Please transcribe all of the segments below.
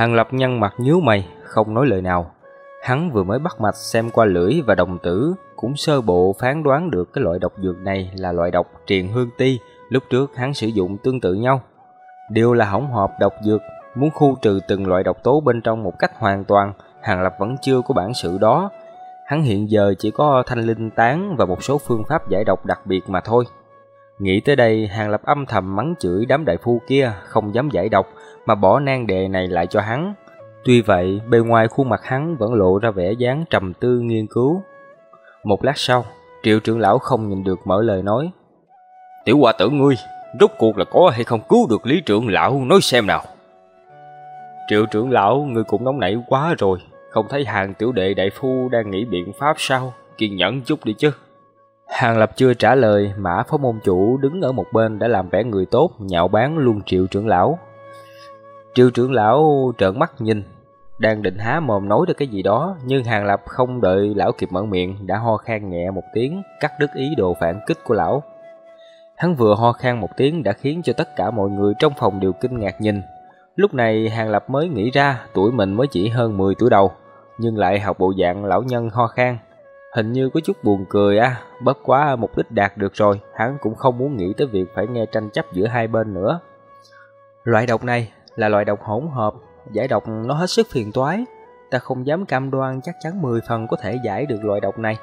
Hàng Lập nhăn mặt nhíu mày, không nói lời nào. Hắn vừa mới bắt mạch xem qua lưỡi và đồng tử, cũng sơ bộ phán đoán được cái loại độc dược này là loại độc triền hương ti, lúc trước hắn sử dụng tương tự nhau. Điều là hỗn hợp độc dược, muốn khu trừ từng loại độc tố bên trong một cách hoàn toàn, Hàng Lập vẫn chưa có bản sự đó. Hắn hiện giờ chỉ có thanh linh tán và một số phương pháp giải độc đặc biệt mà thôi. Nghĩ tới đây, Hàng Lập âm thầm mắng chửi đám đại phu kia không dám giải độc mà bỏ nan đề này lại cho hắn. Tuy vậy, bề ngoài khuôn mặt hắn vẫn lộ ra vẻ dáng trầm tư nghiên cứu. Một lát sau, triệu trưởng lão không nhìn được mở lời nói. Tiểu hòa tử ngươi, rốt cuộc là có hay không cứu được lý trưởng lão nói xem nào. Triệu trưởng lão, ngươi cũng nóng nảy quá rồi, không thấy hàng tiểu đệ đại phu đang nghĩ biện pháp sao, kiên nhẫn chút đi chứ. Hàng Lập chưa trả lời, Mã Phó Môn Chủ đứng ở một bên đã làm vẻ người tốt, nhạo báng luôn Triệu trưởng lão. Triệu trưởng lão trợn mắt nhìn, đang định há mồm nói được cái gì đó, nhưng Hàng Lập không đợi lão kịp mở miệng, đã ho khan nhẹ một tiếng, cắt đứt ý đồ phản kích của lão. Hắn vừa ho khan một tiếng đã khiến cho tất cả mọi người trong phòng đều kinh ngạc nhìn. Lúc này Hàng Lập mới nghĩ ra tuổi mình mới chỉ hơn 10 tuổi đầu, nhưng lại học bộ dạng lão nhân ho khan. Hình như có chút buồn cười á, bất quá mục đích đạt được rồi, hắn cũng không muốn nghĩ tới việc phải nghe tranh chấp giữa hai bên nữa. Loại độc này là loại độc hỗn hợp, giải độc nó hết sức phiền toái. Ta không dám cam đoan chắc chắn 10 phần có thể giải được loại độc này,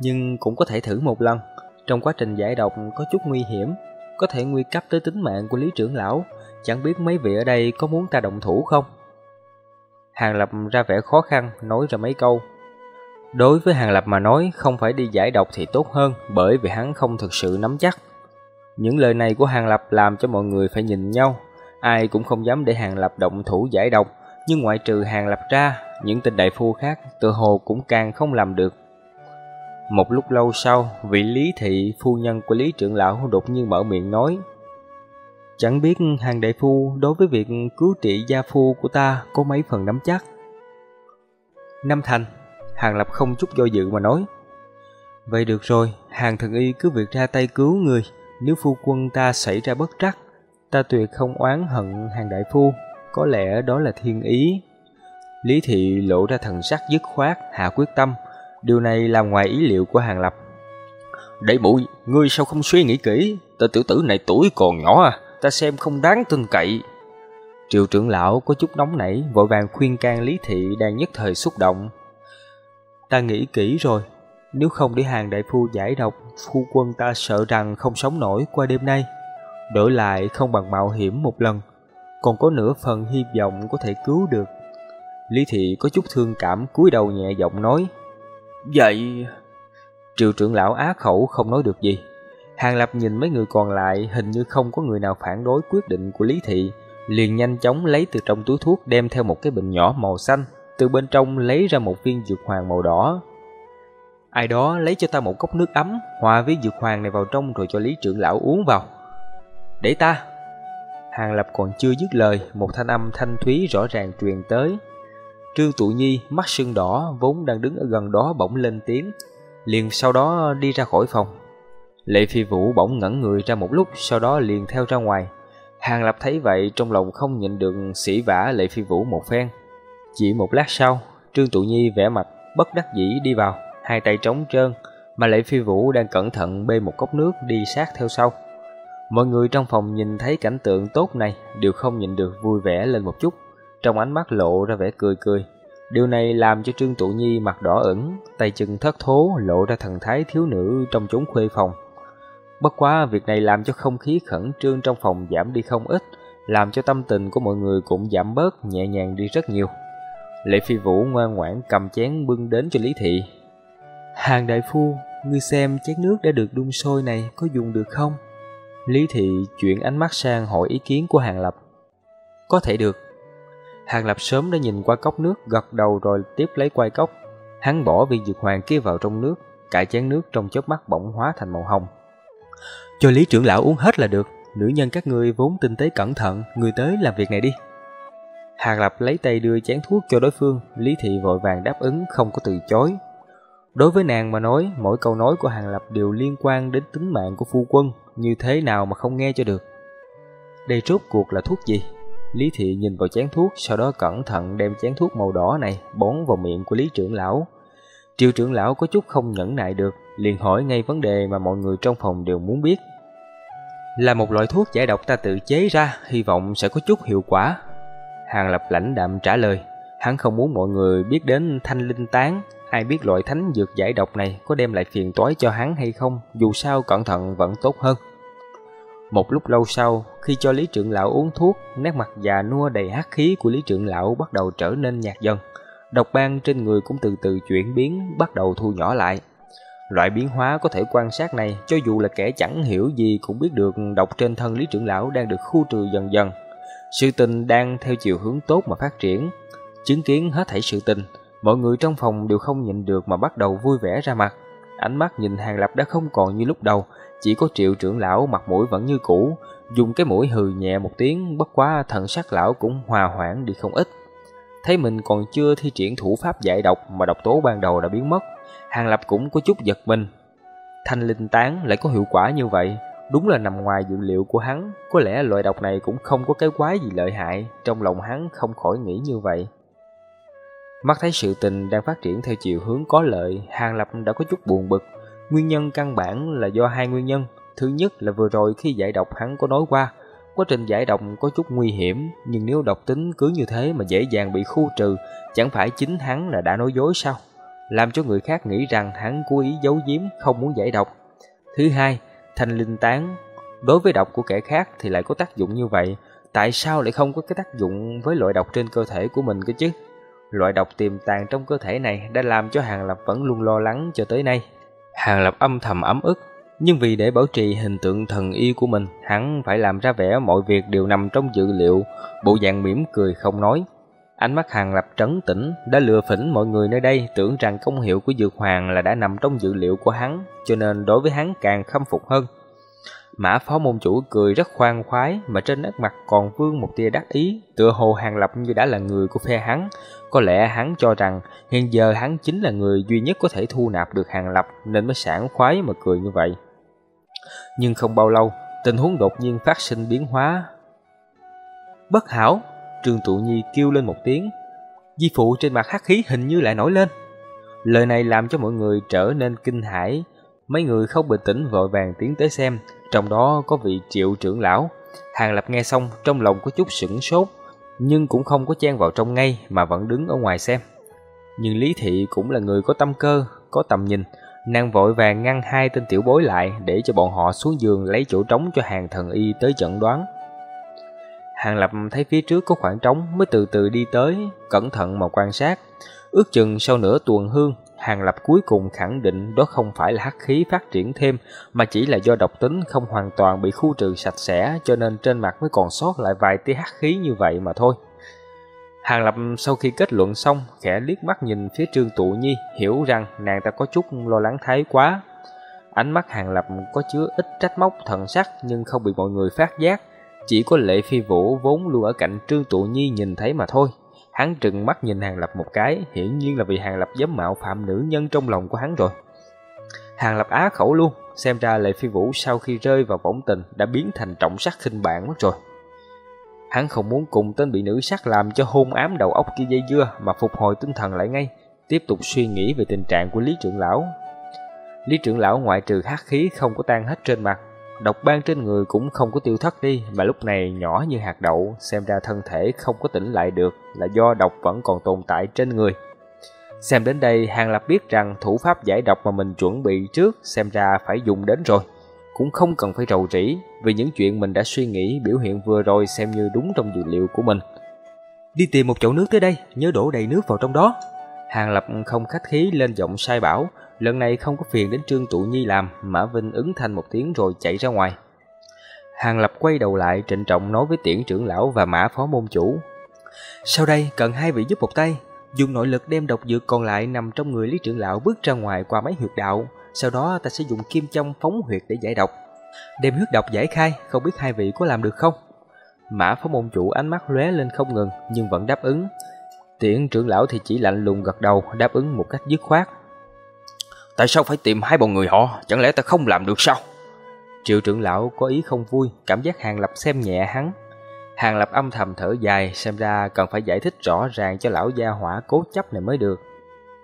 nhưng cũng có thể thử một lần. Trong quá trình giải độc có chút nguy hiểm, có thể nguy cấp tới tính mạng của Lý trưởng lão, chẳng biết mấy vị ở đây có muốn ta động thủ không? Hàng Lập ra vẻ khó khăn, nói ra mấy câu. Đối với Hàng Lập mà nói, không phải đi giải độc thì tốt hơn, bởi vì hắn không thực sự nắm chắc. Những lời này của Hàng Lập làm cho mọi người phải nhìn nhau, ai cũng không dám để Hàng Lập động thủ giải độc, nhưng ngoại trừ Hàng Lập ra, những tên đại phu khác tự hồ cũng càng không làm được. Một lúc lâu sau, vị Lý Thị, phu nhân của Lý trưởng lão đột nhiên mở miệng nói Chẳng biết hàng đại phu đối với việc cứu trị gia phu của ta có mấy phần nắm chắc. Năm thành, hàng lập không chút do dự mà nói. Vậy được rồi, hàng thần y cứ việc ra tay cứu người, nếu phu quân ta xảy ra bất trắc, ta tuyệt không oán hận hàng đại phu, có lẽ đó là thiên ý. Lý thị lộ ra thần sắc dứt khoát, hạ quyết tâm, điều này làm ngoài ý liệu của hàng lập. Đẩy bụi, ngươi sao không suy nghĩ kỹ, tên tiểu tử này tuổi còn nhỏ à, ta xem không đáng tin cậy. Triệu trưởng lão có chút nóng nảy, vội vàng khuyên can Lý Thị đang nhất thời xúc động. Ta nghĩ kỹ rồi, nếu không để hàng đại phu giải độc, phu quân ta sợ rằng không sống nổi qua đêm nay. Đổi lại không bằng mạo hiểm một lần, còn có nửa phần hy vọng có thể cứu được. Lý Thị có chút thương cảm cúi đầu nhẹ giọng nói. Vậy... Triệu trưởng lão á khẩu không nói được gì. Hàng Lập nhìn mấy người còn lại hình như không có người nào phản đối quyết định của Lý Thị, liền nhanh chóng lấy từ trong túi thuốc đem theo một cái bình nhỏ màu xanh, từ bên trong lấy ra một viên dược hoàng màu đỏ. Ai đó lấy cho ta một cốc nước ấm, hòa với dược hoàng này vào trong rồi cho Lý trưởng lão uống vào. Để ta! Hàng Lập còn chưa dứt lời, một thanh âm thanh thúy rõ ràng truyền tới. Trương Tụ Nhi, mắt sưng đỏ, vốn đang đứng ở gần đó bỗng lên tiếng, liền sau đó đi ra khỏi phòng. Lệ Phi Vũ bỗng ngẩn người ra một lúc, sau đó liền theo ra ngoài. Hàng Lập thấy vậy trong lòng không nhịn được sỉ vả Lệ Phi Vũ một phen. Chỉ một lát sau, Trương Tụ Nhi vẻ mặt bất đắc dĩ đi vào, hai tay trống trơn, mà Lệ Phi Vũ đang cẩn thận bê một cốc nước đi sát theo sau. Mọi người trong phòng nhìn thấy cảnh tượng tốt này đều không nhịn được vui vẻ lên một chút, trong ánh mắt lộ ra vẻ cười cười. Điều này làm cho Trương Tụ Nhi mặt đỏ ửng, tay chân thất thố lộ ra thần thái thiếu nữ trong chốn khuê phòng. Bất quá việc này làm cho không khí khẩn trương trong phòng giảm đi không ít, làm cho tâm tình của mọi người cũng giảm bớt, nhẹ nhàng đi rất nhiều. Lệ Phi Vũ ngoan ngoãn cầm chén bưng đến cho Lý Thị. Hàng đại phu, ngươi xem chén nước đã được đun sôi này có dùng được không? Lý Thị chuyển ánh mắt sang hỏi ý kiến của Hàng Lập. Có thể được. Hàng Lập sớm đã nhìn qua cốc nước, gật đầu rồi tiếp lấy quay cốc. Hắn bỏ viên dược hoàng kia vào trong nước, cải chén nước trong chớp mắt bỗng hóa thành màu hồng. Cho Lý trưởng lão uống hết là được, nữ nhân các ngươi vốn tinh tế cẩn thận, người tới làm việc này đi. Hàng Lập lấy tay đưa chén thuốc cho đối phương, Lý Thị vội vàng đáp ứng không có từ chối. Đối với nàng mà nói, mỗi câu nói của Hàng Lập đều liên quan đến tính mạng của phu quân, như thế nào mà không nghe cho được. Đây rốt cuộc là thuốc gì? Lý Thị nhìn vào chén thuốc, sau đó cẩn thận đem chén thuốc màu đỏ này bón vào miệng của Lý trưởng lão. Triệu trưởng lão có chút không nhẫn nại được, liền hỏi ngay vấn đề mà mọi người trong phòng đều muốn biết. Là một loại thuốc giải độc ta tự chế ra, hy vọng sẽ có chút hiệu quả. Hàng Lập lãnh đạm trả lời, hắn không muốn mọi người biết đến thanh linh tán, ai biết loại thánh dược giải độc này có đem lại phiền toái cho hắn hay không, dù sao cẩn thận vẫn tốt hơn. Một lúc lâu sau, khi cho Lý Trưởng Lão uống thuốc, nét mặt già nua đầy hắc khí của Lý Trưởng Lão bắt đầu trở nên nhạt dần. Độc ban trên người cũng từ từ chuyển biến, bắt đầu thu nhỏ lại. Loại biến hóa có thể quan sát này, cho dù là kẻ chẳng hiểu gì cũng biết được độc trên thân Lý Trưởng Lão đang được khu trừ dần dần. Sự tình đang theo chiều hướng tốt mà phát triển. Chứng kiến hết thảy sự tình, mọi người trong phòng đều không nhịn được mà bắt đầu vui vẻ ra mặt. Ánh mắt nhìn Hàng Lập đã không còn như lúc đầu, chỉ có triệu trưởng lão mặt mũi vẫn như cũ, dùng cái mũi hừ nhẹ một tiếng, bất quá thần sắc lão cũng hòa hoãn đi không ít. Thấy mình còn chưa thi triển thủ pháp giải độc mà độc tố ban đầu đã biến mất, Hàng Lập cũng có chút giật mình. Thanh linh tán lại có hiệu quả như vậy, đúng là nằm ngoài dự liệu của hắn, có lẽ loại độc này cũng không có cái quái gì lợi hại, trong lòng hắn không khỏi nghĩ như vậy. Mắt thấy sự tình đang phát triển theo chiều hướng có lợi, Hàng Lập đã có chút buồn bực. Nguyên nhân căn bản là do hai nguyên nhân. Thứ nhất là vừa rồi khi giải độc hắn có nói qua, quá trình giải độc có chút nguy hiểm, nhưng nếu độc tính cứ như thế mà dễ dàng bị khu trừ, chẳng phải chính hắn là đã nói dối sao? Làm cho người khác nghĩ rằng hắn cố ý giấu giếm không muốn giải độc. Thứ hai, thanh linh tán đối với độc của kẻ khác thì lại có tác dụng như vậy, tại sao lại không có cái tác dụng với loại độc trên cơ thể của mình cơ chứ? Loại độc tiềm tàng trong cơ thể này đã làm cho Hàng Lập vẫn luôn lo lắng cho tới nay. Hàng Lập âm thầm ấm ức, nhưng vì để bảo trì hình tượng thần y của mình, hắn phải làm ra vẻ mọi việc đều nằm trong dự liệu, bộ dạng mỉm cười không nói. Ánh mắt Hàng Lập trấn tĩnh, đã lừa phỉnh mọi người nơi đây tưởng rằng công hiệu của Dược Hoàng là đã nằm trong dự liệu của hắn, cho nên đối với hắn càng khâm phục hơn. Mã phó môn chủ cười rất khoan khoái mà trên nét mặt còn vương một tia đắc ý, tựa hồ Hàng Lập như đã là người của phe hắn. Có lẽ hắn cho rằng hiện giờ hắn chính là người duy nhất có thể thu nạp được Hàng Lập nên mới sảng khoái mà cười như vậy. Nhưng không bao lâu, tình huống đột nhiên phát sinh biến hóa. Bất hảo, Trương Tụ Nhi kêu lên một tiếng. Di phụ trên mặt hắc khí hình như lại nổi lên. Lời này làm cho mọi người trở nên kinh hãi. Mấy người không bình tĩnh vội vàng tiến tới xem, trong đó có vị triệu trưởng lão. Hàng Lập nghe xong trong lòng có chút sửng sốt, nhưng cũng không có chen vào trong ngay mà vẫn đứng ở ngoài xem. Nhưng Lý Thị cũng là người có tâm cơ, có tầm nhìn, nàng vội vàng ngăn hai tên tiểu bối lại để cho bọn họ xuống giường lấy chỗ trống cho hàng thần y tới chẩn đoán. Hàng Lập thấy phía trước có khoảng trống mới từ từ đi tới, cẩn thận mà quan sát. Ước chừng sau nửa tuần hương, Hàng Lập cuối cùng khẳng định đó không phải là hắc khí phát triển thêm, mà chỉ là do độc tính không hoàn toàn bị khu trừ sạch sẽ, cho nên trên mặt mới còn sót lại vài tia hắc khí như vậy mà thôi. Hàng Lập sau khi kết luận xong, khẽ liếc mắt nhìn phía Trương Tụ Nhi, hiểu rằng nàng ta có chút lo lắng thái quá. Ánh mắt Hàng Lập có chứa ít trách móc thần sắc nhưng không bị mọi người phát giác, chỉ có Lệ Phi Vũ vốn luôn ở cạnh Trương Tụ Nhi nhìn thấy mà thôi. Hắn trừng mắt nhìn Hàng Lập một cái, hiển nhiên là vì Hàng Lập dám mạo phạm nữ nhân trong lòng của hắn rồi. Hàng Lập á khẩu luôn, xem ra Lệ Phi Vũ sau khi rơi vào võng tình đã biến thành trọng sắc khinh bạn mất rồi. Hắn không muốn cùng tên bị nữ sắc làm cho hôn ám đầu óc kia dây dưa mà phục hồi tinh thần lại ngay, tiếp tục suy nghĩ về tình trạng của Lý Trưởng Lão. Lý Trưởng Lão ngoại trừ hắc khí không có tan hết trên mặt, độc ban trên người cũng không có tiêu thất đi mà lúc này nhỏ như hạt đậu, xem ra thân thể không có tỉnh lại được là do độc vẫn còn tồn tại trên người. Xem đến đây, Hàng Lập biết rằng thủ pháp giải độc mà mình chuẩn bị trước xem ra phải dùng đến rồi. Cũng không cần phải rầu rĩ, vì những chuyện mình đã suy nghĩ biểu hiện vừa rồi xem như đúng trong dự liệu của mình. Đi tìm một chậu nước tới đây, nhớ đổ đầy nước vào trong đó. Hàng Lập không khách khí lên giọng sai bảo, lần này không có phiền đến Trương Tụ Nhi làm, Mã Vinh ứng thanh một tiếng rồi chạy ra ngoài. Hàng Lập quay đầu lại trịnh trọng nói với tiễn trưởng lão và mã phó môn chủ. Sau đây cần hai vị giúp một tay, dùng nội lực đem độc dược còn lại nằm trong người lý trưởng lão bước ra ngoài qua mấy huyệt đạo, sau đó ta sẽ dùng kim châm phóng huyệt để giải độc. Đem huyết độc giải khai, không biết hai vị có làm được không? Mã phó môn chủ ánh mắt lóe lên không ngừng nhưng vẫn đáp ứng. Tiễn trưởng lão thì chỉ lạnh lùng gật đầu đáp ứng một cách dứt khoát. Tại sao phải tìm hai bọn người họ, chẳng lẽ ta không làm được sao? Triệu trưởng lão có ý không vui, cảm giác hàng lập xem nhẹ hắn. Hàng Lập âm thầm thở dài, xem ra cần phải giải thích rõ ràng cho lão gia hỏa cố chấp này mới được.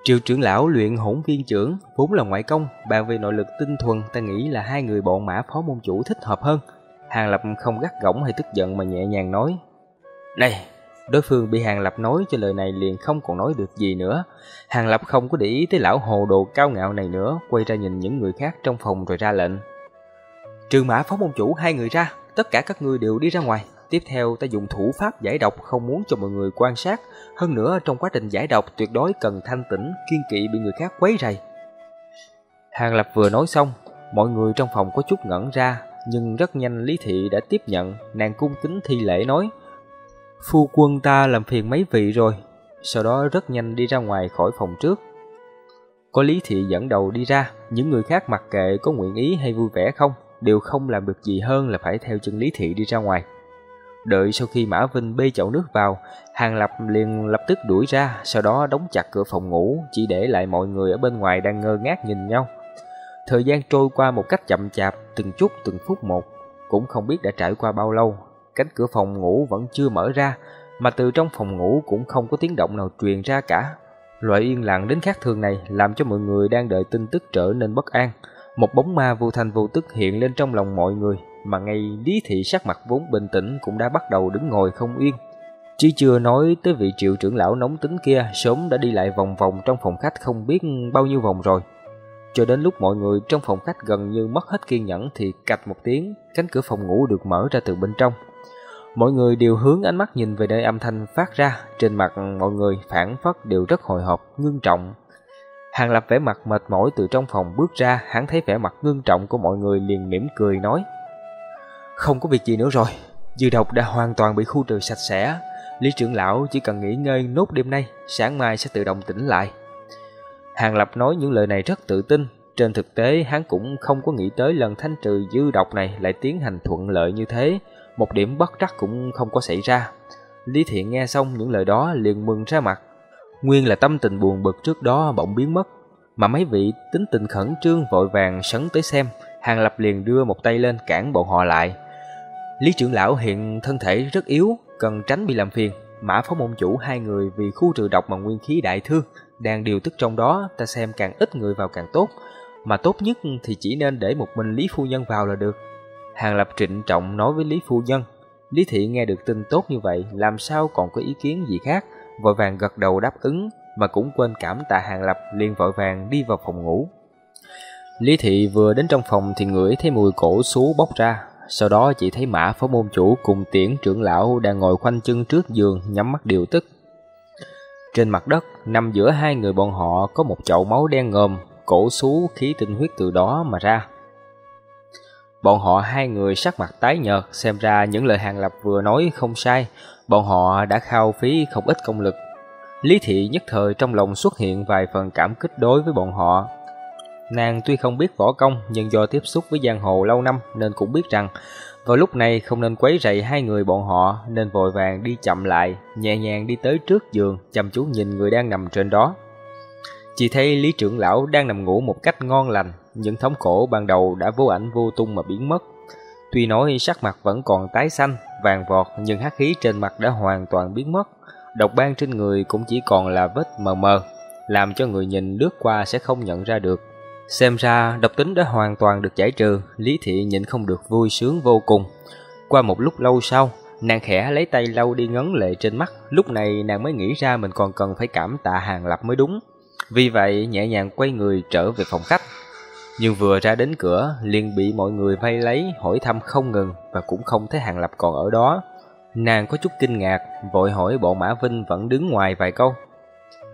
Triệu trưởng lão luyện hỗn viên trưởng, vốn là ngoại công, bàn về nội lực tinh thuần, ta nghĩ là hai người bọn mã phó môn chủ thích hợp hơn. Hàng Lập không gắt gỏng hay tức giận mà nhẹ nhàng nói. Này, đối phương bị Hàng Lập nói cho lời này liền không còn nói được gì nữa. Hàng Lập không có để ý tới lão hồ đồ cao ngạo này nữa, quay ra nhìn những người khác trong phòng rồi ra lệnh. Trừ mã phó môn chủ hai người ra, tất cả các ngươi đều đi ra ngoài. Tiếp theo ta dùng thủ pháp giải độc không muốn cho mọi người quan sát. Hơn nữa trong quá trình giải độc tuyệt đối cần thanh tĩnh, kiên kỵ bị người khác quấy rầy. Hàng Lập vừa nói xong, mọi người trong phòng có chút ngẩn ra, nhưng rất nhanh Lý Thị đã tiếp nhận, nàng cung kính thi lễ nói. Phu quân ta làm phiền mấy vị rồi, sau đó rất nhanh đi ra ngoài khỏi phòng trước. Có Lý Thị dẫn đầu đi ra, những người khác mặc kệ có nguyện ý hay vui vẻ không, đều không làm được gì hơn là phải theo chân Lý Thị đi ra ngoài. Đợi sau khi Mã Vinh bê chậu nước vào, Hàng Lập liền lập tức đuổi ra, sau đó đóng chặt cửa phòng ngủ, chỉ để lại mọi người ở bên ngoài đang ngơ ngác nhìn nhau. Thời gian trôi qua một cách chậm chạp, từng chút từng phút một, cũng không biết đã trải qua bao lâu. Cánh cửa phòng ngủ vẫn chưa mở ra, mà từ trong phòng ngủ cũng không có tiếng động nào truyền ra cả. Loại yên lặng đến khác thường này làm cho mọi người đang đợi tin tức trở nên bất an. Một bóng ma vô thành vô tức hiện lên trong lòng mọi người, mà ngay Lý Thị sắc mặt vốn bình tĩnh cũng đã bắt đầu đứng ngồi không yên. Chỉ chưa nói tới vị triệu trưởng lão nóng tính kia sớm đã đi lại vòng vòng trong phòng khách không biết bao nhiêu vòng rồi. Cho đến lúc mọi người trong phòng khách gần như mất hết kiên nhẫn thì cạch một tiếng, cánh cửa phòng ngủ được mở ra từ bên trong. Mọi người đều hướng ánh mắt nhìn về nơi âm thanh phát ra, trên mặt mọi người phản phất đều rất hồi hộp, ngưng trọng. Hàng Lập vẻ mặt mệt mỏi từ trong phòng bước ra, hắn thấy vẻ mặt ngưng trọng của mọi người liền mỉm cười nói. Không có việc gì nữa rồi, dư độc đã hoàn toàn bị khu trừ sạch sẽ. Lý trưởng lão chỉ cần nghỉ ngơi nốt đêm nay, sáng mai sẽ tự động tỉnh lại. Hàng Lập nói những lời này rất tự tin, trên thực tế hắn cũng không có nghĩ tới lần thanh trừ dư độc này lại tiến hành thuận lợi như thế, một điểm bất trắc cũng không có xảy ra. Lý Thiện nghe xong những lời đó liền mừng ra mặt. Nguyên là tâm tình buồn bực trước đó bỗng biến mất, mà mấy vị tính tình khẩn trương vội vàng sấn tới xem, Hàng Lập liền đưa một tay lên cản bọn họ lại. Lý trưởng lão hiện thân thể rất yếu, cần tránh bị làm phiền. Mã phó môn chủ hai người vì khu trừ độc mà nguyên khí đại thương, đang điều tức trong đó, ta xem càng ít người vào càng tốt. Mà tốt nhất thì chỉ nên để một mình Lý Phu Nhân vào là được. Hàng Lập trịnh trọng nói với Lý Phu Nhân. Lý Thị nghe được tin tốt như vậy, làm sao còn có ý kiến gì khác, vội vàng gật đầu đáp ứng, mà cũng quên cảm tạ Hàng Lập liền vội vàng đi vào phòng ngủ. Lý Thị vừa đến trong phòng thì ngửi thấy mùi cổ xú bốc ra, sau đó chỉ thấy mã phó môn chủ cùng tiễn trưởng lão đang ngồi khoanh chân trước giường nhắm mắt điều tức. Trên mặt đất, nằm giữa hai người bọn họ có một chậu máu đen ngòm, cổ xú khí tinh huyết từ đó mà ra. Bọn họ hai người sắc mặt tái nhợt, xem ra những lời Hàng Lập vừa nói không sai, bọn họ đã khao phí không ít công lực. Lý Thị nhất thời trong lòng xuất hiện vài phần cảm kích đối với bọn họ, Nàng tuy không biết võ công nhưng do tiếp xúc với giang hồ lâu năm nên cũng biết rằng vào lúc này không nên quấy rầy hai người bọn họ nên vội vàng đi chậm lại, nhẹ nhàng đi tới trước giường, chăm chú nhìn người đang nằm trên đó. Chỉ thấy Lý trưởng lão đang nằm ngủ một cách ngon lành, những thống cổ ban đầu đã vô ảnh vô tung mà biến mất. Tuy nói sắc mặt vẫn còn tái xanh, vàng vọt nhưng hắc khí trên mặt đã hoàn toàn biến mất. Độc ban trên người cũng chỉ còn là vết mờ mờ, làm cho người nhìn lướt qua sẽ không nhận ra được. Xem ra độc tính đã hoàn toàn được giải trừ, Lý Thị nhịn không được vui sướng vô cùng. Qua một lúc lâu sau, nàng khẽ lấy tay lau đi ngấn lệ trên mắt, lúc này nàng mới nghĩ ra mình còn cần phải cảm tạ Hàng Lập mới đúng. Vì vậy nhẹ nhàng quay người trở về phòng khách. Nhưng vừa ra đến cửa, liền bị mọi người vây lấy, hỏi thăm không ngừng và cũng không thấy Hàng Lập còn ở đó. Nàng có chút kinh ngạc, vội hỏi bọn Mã Vinh vẫn đứng ngoài vài câu.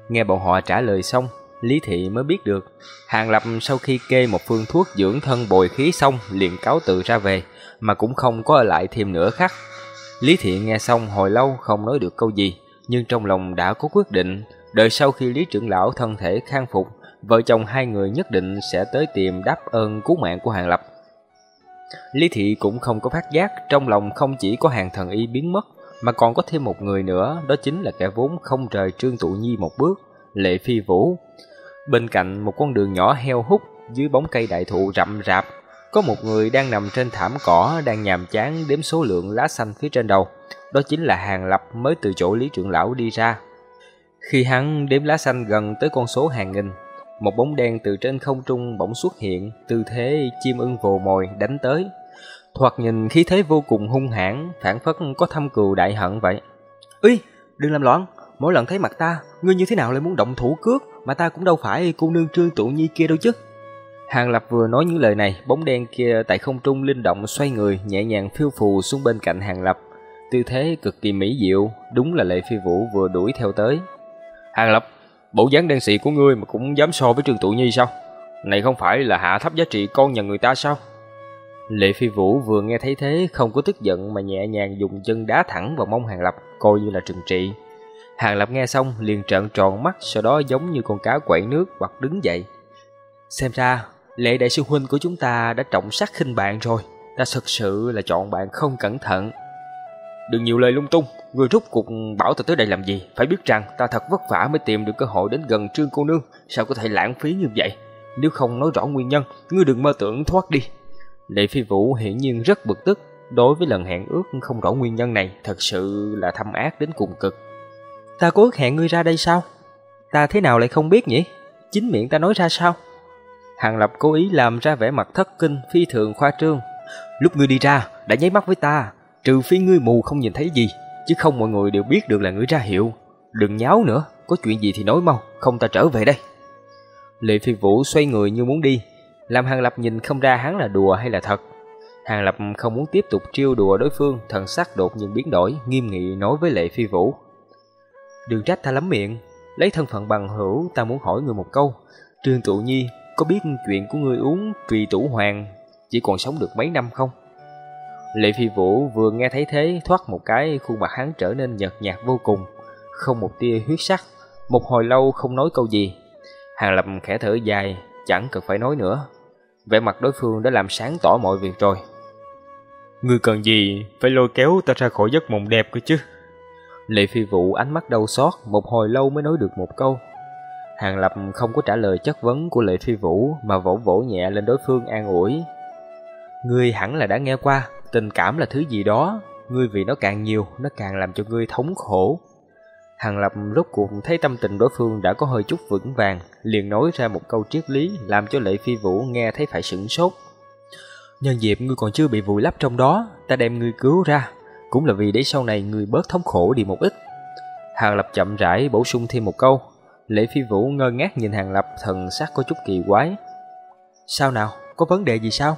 Nghe bọn họ trả lời xong, Lý Thị mới biết được, Hàng Lập sau khi kê một phương thuốc dưỡng thân bồi khí xong liền cáo tự ra về, mà cũng không có ở lại thêm nữa khác. Lý Thị nghe xong hồi lâu không nói được câu gì, nhưng trong lòng đã có quyết định, đợi sau khi Lý trưởng lão thân thể khang phục, vợ chồng hai người nhất định sẽ tới tìm đáp ơn cứu mạng của Hàng Lập. Lý Thị cũng không có phát giác, trong lòng không chỉ có hàng thần y biến mất, mà còn có thêm một người nữa, đó chính là kẻ vốn không rời Trương Tụ Nhi một bước, Lệ Phi Vũ. Bên cạnh một con đường nhỏ heo hút dưới bóng cây đại thụ rậm rạp, có một người đang nằm trên thảm cỏ đang nhàm chán đếm số lượng lá xanh phía trên đầu. Đó chính là Hàng Lập mới từ chỗ Lý trưởng lão đi ra. Khi hắn đếm lá xanh gần tới con số hàng nghìn, một bóng đen từ trên không trung bỗng xuất hiện, tư thế chim ưng vồ mồi đánh tới. Thoạt nhìn khí thế vô cùng hung hãn, phản phất có thâm cừu đại hận vậy. Uy, đừng làm loạn, mỗi lần thấy mặt ta, ngươi như thế nào lại muốn động thủ cướp, mà ta cũng đâu phải cô nương trương tụ nhi kia đâu chứ. Hàng Lập vừa nói những lời này, bóng đen kia tại không trung linh động xoay người, nhẹ nhàng phiêu phù xuống bên cạnh Hàng Lập. Tư thế cực kỳ mỹ diệu, đúng là Lệ Phi Vũ vừa đuổi theo tới. Hàng Lập, bộ dáng đen xị của ngươi mà cũng dám so với Trương Tụ Nhi sao? Này không phải là hạ thấp giá trị con nhà người ta sao? Lệ Phi Vũ vừa nghe thấy thế không có tức giận mà nhẹ nhàng dùng chân đá thẳng vào mông Hàng Lập coi như là trừng trị. Hàng Lập nghe xong liền trợn tròn mắt sau đó giống như con cá quậy nước hoặc đứng dậy. Xem ra Lệ đại sư huynh của chúng ta đã trọng sắc khinh bạn rồi, ta thực sự là chọn bạn không cẩn thận. Đừng nhiều lời lung tung, người rút cuộc bảo ta tới đây làm gì, phải biết rằng ta thật vất vả mới tìm được cơ hội đến gần Trương cô nương, sao có thể lãng phí như vậy? Nếu không nói rõ nguyên nhân, ngươi đừng mơ tưởng thoát đi. Lệ Phi Vũ hiển nhiên rất bực tức, đối với lần hẹn ước không rõ nguyên nhân này thật sự là thâm ác đến cùng cực. Ta cố hẹn ngươi ra đây sao? Ta thế nào lại không biết nhỉ? Chính miệng ta nói ra sao? Hàng Lập cố ý làm ra vẻ mặt thất kinh phi thường khoa trương. Lúc ngươi đi ra, đã nháy mắt với ta, trừ phi ngươi mù không nhìn thấy gì, chứ không mọi người đều biết được là ngươi ra hiệu. Đừng nháo nữa, có chuyện gì thì nói mau, không ta trở về đây. Lệ Phi Vũ xoay người như muốn đi, làm Hàng Lập nhìn không ra hắn là đùa hay là thật. Hàng Lập không muốn tiếp tục trêu đùa đối phương, thần sắc đột nhiên biến đổi, nghiêm nghị nói với Lệ Phi Vũ. Đừng trách ta lắm miệng, lấy thân phận bằng hữu ta muốn hỏi người một câu. Trương Tụ Nhi có biết chuyện của ngươi uống trùy tủ hoàng chỉ còn sống được mấy năm không? Lệ Phi Vũ vừa nghe thấy thế thoát một cái khuôn mặt hắn trở nên nhợt nhạt vô cùng, không một tia huyết sắc, một hồi lâu không nói câu gì. Hàng Lập khẽ thở dài, chẳng cần phải nói nữa. Vẻ mặt đối phương đã làm sáng tỏ mọi việc rồi. Ngươi cần gì phải lôi kéo ta ra khỏi giấc mộng đẹp cơ chứ? Lệ Phi Vũ ánh mắt đau xót, một hồi lâu mới nói được một câu. Hàng Lập không có trả lời chất vấn của Lệ Phi Vũ mà vỗ vỗ nhẹ lên đối phương an ủi. Ngươi hẳn là đã nghe qua, tình cảm là thứ gì đó, ngươi vì nó càng nhiều, nó càng làm cho ngươi thống khổ. Hàng Lập rốt cuộc thấy tâm tình đối phương đã có hơi chút vững vàng, liền nói ra một câu triết lý làm cho Lệ Phi Vũ nghe thấy phải sửng sốt. Nhân dịp ngươi còn chưa bị vùi lấp trong đó, ta đem ngươi cứu ra, cũng là vì để sau này ngươi bớt thống khổ đi một ít. Hàng Lập chậm rãi bổ sung thêm một câu, Lệ Phi Vũ ngơ ngác nhìn Hàng Lập thần sắc có chút kỳ quái. Sao nào, có vấn đề gì sao?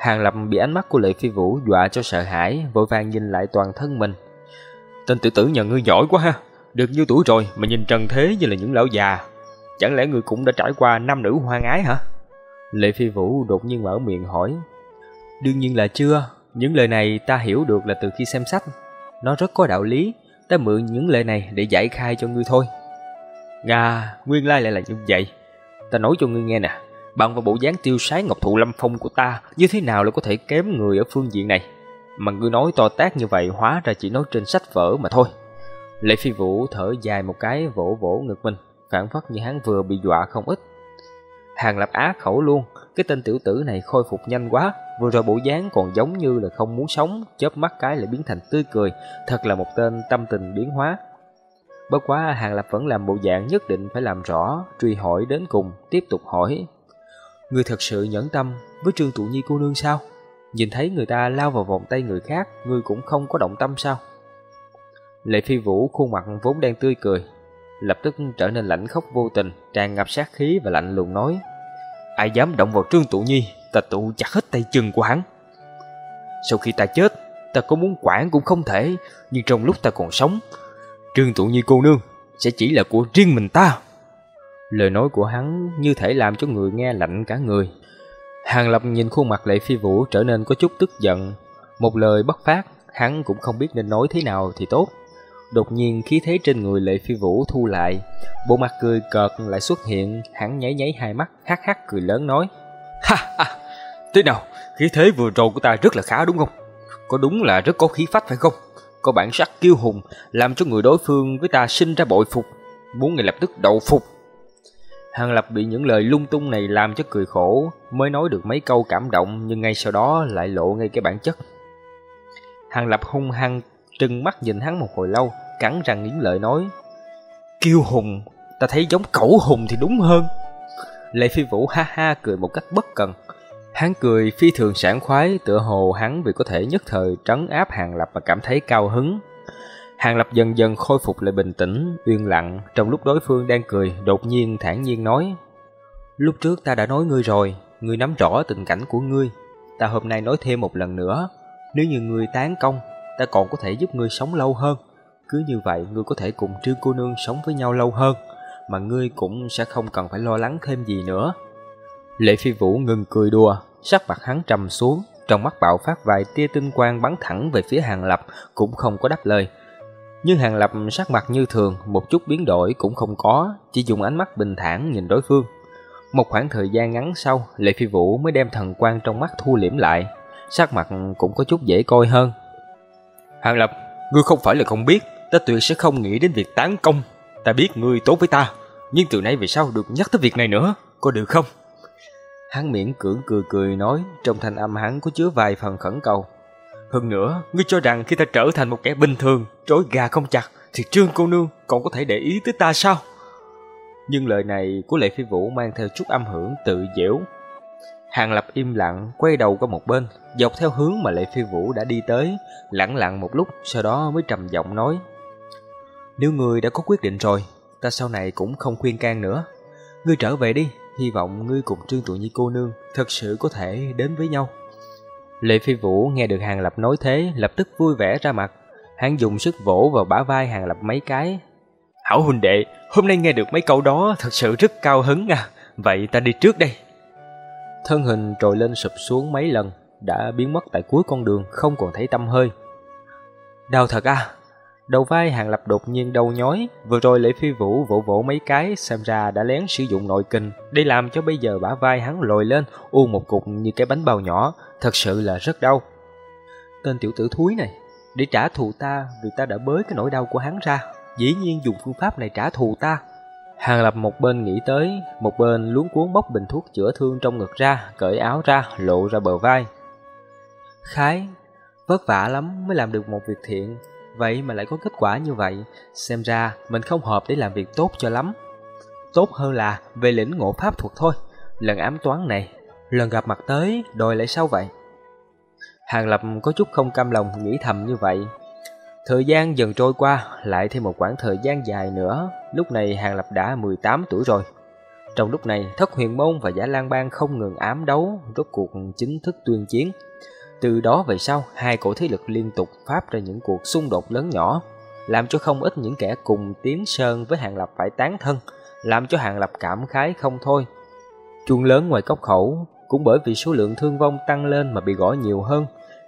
Hàng Lập bị ánh mắt của Lệ Phi Vũ dọa cho sợ hãi, vội vàng nhìn lại toàn thân mình. Tên tử tử nhà ngươi giỏi quá ha, được nhiêu tuổi rồi mà nhìn trần thế như là những lão già. Chẳng lẽ ngươi cũng đã trải qua năm nữ hoang ái hả? Lệ Phi Vũ đột nhiên mở miệng hỏi. Đương nhiên là chưa, những lời này ta hiểu được là từ khi xem sách. Nó rất có đạo lý, ta mượn những lời này để giải khai cho ngươi thôi. Nga, nguyên lai lại là như vậy. Ta nói cho ngươi nghe nè, bằng vào bộ dáng tiêu sái ngọc thụ lâm phong của ta, như thế nào lại có thể kém người ở phương diện này? Mà ngươi nói to tác như vậy hóa ra chỉ nói trên sách vở mà thôi. Lệ Phi Vũ thở dài một cái vỗ vỗ ngực mình, phản phất như hắn vừa bị dọa không ít. Hàng lập á khẩu luôn, cái tên tiểu tử này khôi phục nhanh quá, vừa rồi bộ dáng còn giống như là không muốn sống, chớp mắt cái lại biến thành tươi cười, thật là một tên tâm tình biến hóa. Bất quá Hàng Lập vẫn làm bộ dạng nhất định phải làm rõ, truy hỏi đến cùng, tiếp tục hỏi. Người thật sự nhẫn tâm với Trương Tụ Nhi cô nương sao? Nhìn thấy người ta lao vào vòng tay người khác, người cũng không có động tâm sao? Lệ Phi Vũ khuôn mặt vốn đang tươi cười, lập tức trở nên lạnh khốc vô tình, tràn ngập sát khí và lạnh lùng nói. Ai dám động vào Trương Tụ Nhi, ta tụ chặt hết tay chân của hắn. Sau khi ta chết, ta có muốn quản cũng không thể, nhưng trong lúc ta còn sống, Trương Tụ Nhi cô nương sẽ chỉ là của riêng mình ta. Lời nói của hắn như thể làm cho người nghe lạnh cả người. Hàng Lập nhìn khuôn mặt Lệ Phi Vũ trở nên có chút tức giận. Một lời bất phát, hắn cũng không biết nên nói thế nào thì tốt. Đột nhiên khí thế trên người Lệ Phi Vũ thu lại, bộ mặt cười cợt lại xuất hiện, hắn nháy nháy hai mắt, hắc hắc cười lớn nói: "Ha ha, thế nào, khí thế vừa rồi của ta rất là khá đúng không? Có đúng là rất có khí phách phải không?" có bản sắc kiêu hùng, làm cho người đối phương với ta sinh ra bội phục, muốn ngay lập tức đậu phục. Hàng Lập bị những lời lung tung này làm cho cười khổ, mới nói được mấy câu cảm động nhưng ngay sau đó lại lộ ngay cái bản chất. Hàng Lập hung hăng trừng mắt nhìn hắn một hồi lâu, cắn răng nghiến lợi nói: "Kiêu hùng, ta thấy giống cẩu hùng thì đúng hơn." Lệ Phi Vũ ha ha cười một cách bất cần. Hắn cười phi thường sảng khoái, tựa hồ hắn vì có thể nhất thời trấn áp Hàng Lập mà cảm thấy cao hứng. Hàng Lập dần dần khôi phục lại bình tĩnh, yên lặng, trong lúc đối phương đang cười, đột nhiên thản nhiên nói: "Lúc trước ta đã nói ngươi rồi, ngươi nắm rõ tình cảnh của ngươi, ta hôm nay nói thêm một lần nữa, nếu như ngươi tán công, ta còn có thể giúp ngươi sống lâu hơn, cứ như vậy ngươi có thể cùng Trương cô nương sống với nhau lâu hơn, mà ngươi cũng sẽ không cần phải lo lắng thêm gì nữa." Lệ Phi Vũ ngừng cười đùa, sắc mặt hắn trầm xuống, trong mắt bạo phát vài tia tinh quang bắn thẳng về phía Hàng Lập, cũng không có đáp lời. Nhưng Hàng Lập sắc mặt như thường, một chút biến đổi cũng không có, chỉ dùng ánh mắt bình thản nhìn đối phương. Một khoảng thời gian ngắn sau, Lệ Phi Vũ mới đem thần quang trong mắt thu liễm lại, sắc mặt cũng có chút dễ coi hơn. Hàng Lập, ngươi không phải là không biết, ta tuyệt sẽ không nghĩ đến việc tán công. Ta biết ngươi tốt với ta, nhưng từ nay về sau được nhắc tới việc này nữa, có được không? Hắn miễn cưỡng cười cười nói, trong thanh âm hắn có chứa vài phần khẩn cầu. Hơn nữa, ngươi cho rằng khi ta trở thành một kẻ bình thường, trối gà không chặt, thì Trương cô nương còn có thể để ý tới ta sao? Nhưng lời này của Lệ Phi Vũ mang theo chút âm hưởng tự dễu. Hàng Lập im lặng, quay đầu qua một bên, dọc theo hướng mà Lệ Phi Vũ đã đi tới, lặng lặng một lúc, sau đó mới trầm giọng nói. Nếu ngươi đã có quyết định rồi, ta sau này cũng không khuyên can nữa. Ngươi trở về đi, hy vọng ngươi cùng Trương Tụ Nhi cô nương thật sự có thể đến với nhau. Lệ Phi Vũ nghe được Hàng Lập nói thế, lập tức vui vẻ ra mặt. Hắn dùng sức vỗ vào bả vai Hàng Lập mấy cái. Hảo huynh đệ, hôm nay nghe được mấy câu đó thật sự rất cao hứng à. Vậy ta đi trước đây. Thân hình trồi lên sụp xuống mấy lần, đã biến mất tại cuối con đường, không còn thấy tâm hơi. Đau thật à, Đầu vai Hàng Lập đột nhiên đau nhói, vừa rồi Lễ Phi Vũ vỗ vỗ mấy cái, xem ra đã lén sử dụng nội kinh, để làm cho bây giờ bả vai hắn lồi lên, u một cục như cái bánh bao nhỏ, thật sự là rất đau. Tên tiểu tử thúi này, để trả thù ta vì ta đã bới cái nỗi đau của hắn ra, dĩ nhiên dùng phương pháp này trả thù ta. Hàng Lập một bên nghĩ tới, một bên luống cuốn bóc bình thuốc chữa thương trong ngực ra, cởi áo ra, lộ ra bờ vai. Khái, vất vả lắm mới làm được một việc thiện, Vậy mà lại có kết quả như vậy, xem ra mình không hợp để làm việc tốt cho lắm. Tốt hơn là về lĩnh ngộ pháp thuật thôi, lần ám toán này, lần gặp mặt tới, đòi lại sao vậy? Hàng Lập có chút không cam lòng nghĩ thầm như vậy. Thời gian dần trôi qua, lại thêm một quãng thời gian dài nữa, lúc này Hàng Lập đã 18 tuổi rồi. Trong lúc này, Thất Huyền Môn và Giả Lan Bang không ngừng ám đấu, rốt cuộc chính thức tuyên chiến. Từ đó về sau, hai cổ thế lực liên tục phát ra những cuộc xung đột lớn nhỏ, làm cho không ít những kẻ cùng tiến sơn với Hàng Lập phải tán thân, làm cho Hàng Lập cảm khái không thôi. Chuông lớn ngoài cốc khẩu, cũng bởi vì số lượng thương vong tăng lên mà bị gõ nhiều hơn.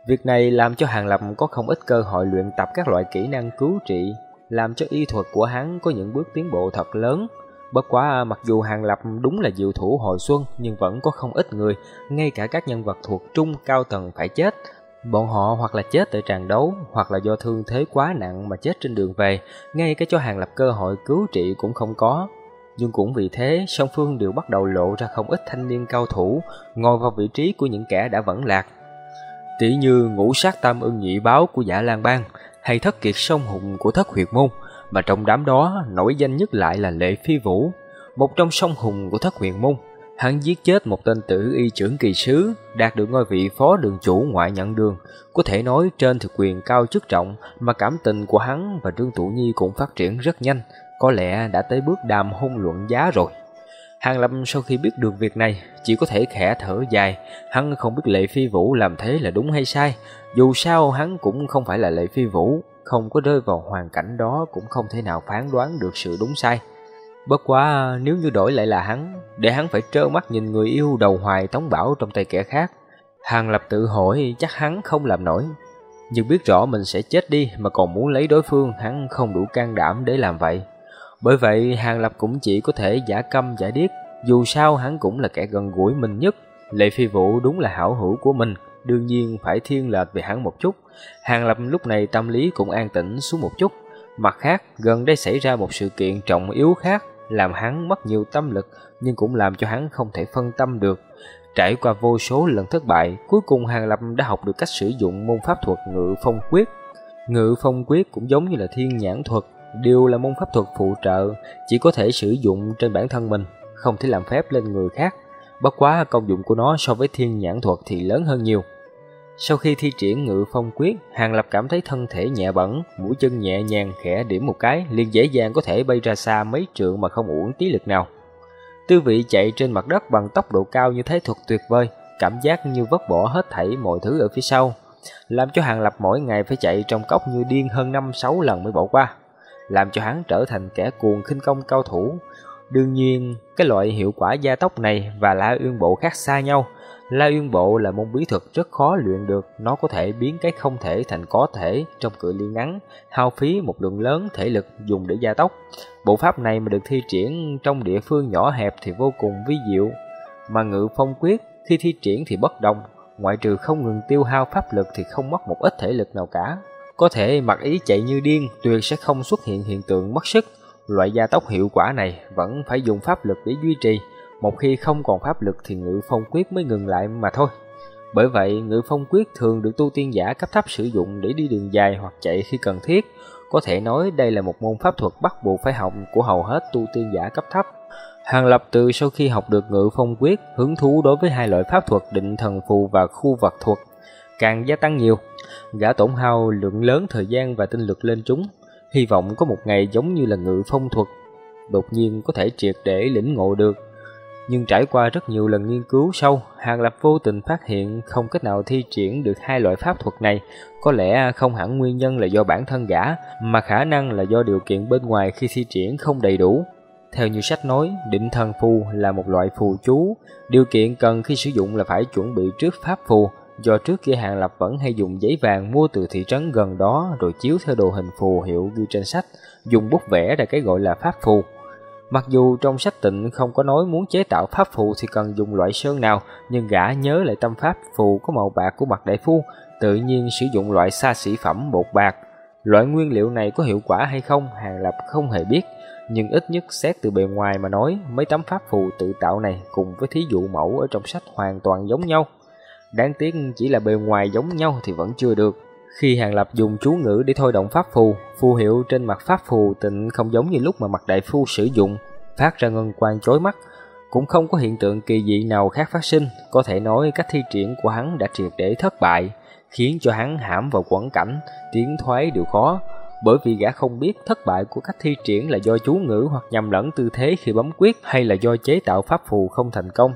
Việc này làm cho Hàng Lập có không ít cơ hội luyện tập các loại kỹ năng cứu trị, làm cho y thuật của hắn có những bước tiến bộ thật lớn. Bất quá mặc dù Hàng Lập đúng là diệu thủ hồi xuân nhưng vẫn có không ít người, ngay cả các nhân vật thuộc trung cao tầng phải chết. Bọn họ hoặc là chết tại tràng đấu, hoặc là do thương thế quá nặng mà chết trên đường về, ngay cả cho Hàng Lập cơ hội cứu trị cũng không có. Nhưng cũng vì thế, song phương đều bắt đầu lộ ra không ít thanh niên cao thủ, ngồi vào vị trí của những kẻ đã vẫn lạc. Tỷ như ngũ sát tam ưng nhị báo của giả Lan Bang, hay thất kiệt sông hùng của thất huyệt môn, mà trong đám đó nổi danh nhất lại là Lệ Phi Vũ, một trong song hùng của thất huyền môn. Hắn giết chết một tên tử y trưởng kỳ sứ, đạt được ngôi vị phó đường chủ ngoại nhận đường, có thể nói trên thực quyền cao chức trọng, mà cảm tình của hắn và Trương Tụ Nhi cũng phát triển rất nhanh, có lẽ đã tới bước đàm hôn luận giá rồi. Hàng Lâm sau khi biết được việc này, chỉ có thể khẽ thở dài, hắn không biết Lệ Phi Vũ làm thế là đúng hay sai, dù sao hắn cũng không phải là Lệ Phi Vũ, không có rơi vào hoàn cảnh đó cũng không thể nào phán đoán được sự đúng sai. Bất quá nếu như đổi lại là hắn, để hắn phải trơ mắt nhìn người yêu đầu hoài tống bảo trong tay kẻ khác, Hàng Lập tự hỏi chắc hắn không làm nổi. Nhưng biết rõ mình sẽ chết đi mà còn muốn lấy đối phương hắn không đủ can đảm để làm vậy. Bởi vậy Hàng Lập cũng chỉ có thể giả câm giả điếc, dù sao hắn cũng là kẻ gần gũi mình nhất. Lệ Phi Vũ đúng là hảo hữu của mình, đương nhiên phải thiên lệch về hắn một chút. Hàng Lập lúc này tâm lý cũng an tĩnh xuống một chút. Mặt khác, gần đây xảy ra một sự kiện trọng yếu khác, làm hắn mất nhiều tâm lực, nhưng cũng làm cho hắn không thể phân tâm được. Trải qua vô số lần thất bại, cuối cùng Hàng Lập đã học được cách sử dụng môn pháp thuật ngự phong quyết. Ngự phong quyết cũng giống như là thiên nhãn thuật, đều là môn pháp thuật phụ trợ, chỉ có thể sử dụng trên bản thân mình, không thể làm phép lên người khác. Bất quá công dụng của nó so với thiên nhãn thuật thì lớn hơn nhiều. Sau khi thi triển ngự phong quyết, Hàng Lập cảm thấy thân thể nhẹ bẩn, mũi chân nhẹ nhàng khẽ điểm một cái, liền dễ dàng có thể bay ra xa mấy trượng mà không uổng tí lực nào. Tư vị chạy trên mặt đất bằng tốc độ cao như thế thuật tuyệt vời, cảm giác như vứt bỏ hết thảy mọi thứ ở phía sau, làm cho Hàng Lập mỗi ngày phải chạy trong cốc như điên hơn 5-6 lần mới bỏ qua, làm cho hắn trở thành kẻ cuồng khinh công cao thủ. Đương nhiên, cái loại hiệu quả gia tốc này và La Uyên Bộ khác xa nhau, La Uyên Bộ là môn bí thuật rất khó luyện được, nó có thể biến cái không thể thành có thể trong cự ly ngắn, hao phí một lượng lớn thể lực dùng để gia tốc. Bộ pháp này mà được thi triển trong địa phương nhỏ hẹp thì vô cùng vi diệu, mà ngự phong quyết khi thi triển thì bất đồng, ngoại trừ không ngừng tiêu hao pháp lực thì không mất một ít thể lực nào cả. Có thể mặc ý chạy như điên, tuyệt sẽ không xuất hiện hiện tượng mất sức. Loại gia tốc hiệu quả này vẫn phải dùng pháp lực để duy trì, một khi không còn pháp lực thì ngự phong quyết mới ngừng lại mà thôi. Bởi vậy, ngự phong quyết thường được tu tiên giả cấp thấp sử dụng để đi đường dài hoặc chạy khi cần thiết. Có thể nói đây là một môn pháp thuật bắt buộc phải học của hầu hết tu tiên giả cấp thấp. Hàng Lập từ sau khi học được ngự phong quyết, hứng thú đối với hai loại pháp thuật định thần phù và khu vật thuật càng gia tăng nhiều. Gã tổn hao lượng lớn thời gian và tinh lực lên chúng, hy vọng có một ngày giống như là ngự phong thuật, đột nhiên có thể triệt để lĩnh ngộ được nhưng trải qua rất nhiều lần nghiên cứu sâu, Hàng Lập vô tình phát hiện không cách nào thi triển được hai loại pháp thuật này. Có lẽ không hẳn nguyên nhân là do bản thân gã, mà khả năng là do điều kiện bên ngoài khi thi triển không đầy đủ. Theo như sách nói, định thần phù là một loại phù chú. Điều kiện cần khi sử dụng là phải chuẩn bị trước pháp phù, do trước kia Hàng Lập vẫn hay dùng giấy vàng mua từ thị trấn gần đó rồi chiếu theo đồ hình phù hiệu ghi trên sách, dùng bút vẽ ra cái gọi là pháp phù. Mặc dù trong sách tịnh không có nói muốn chế tạo pháp phù thì cần dùng loại sơn nào, nhưng gã nhớ lại tâm pháp phù có màu bạc của mặt đại phu, tự nhiên sử dụng loại xa xỉ phẩm bột bạc. Loại nguyên liệu này có hiệu quả hay không, Hàng Lập không hề biết, nhưng ít nhất xét từ bề ngoài mà nói, mấy tấm pháp phù tự tạo này cùng với thí dụ mẫu ở trong sách hoàn toàn giống nhau. Đáng tiếc chỉ là bề ngoài giống nhau thì vẫn chưa được, khi Hàng Lập dùng chú ngữ để thôi động pháp phù, phù hiệu trên mặt pháp phù tịnh không giống như lúc mà mặt đại phu sử dụng, phát ra ngân quang chói mắt, cũng không có hiện tượng kỳ dị nào khác phát sinh, có thể nói cách thi triển của hắn đã triệt để thất bại, khiến cho hắn hãm vào quẫn cảnh, tiến thoái đều khó, bởi vì gã không biết thất bại của cách thi triển là do chú ngữ hoặc nhầm lẫn tư thế khi bấm quyết hay là do chế tạo pháp phù không thành công.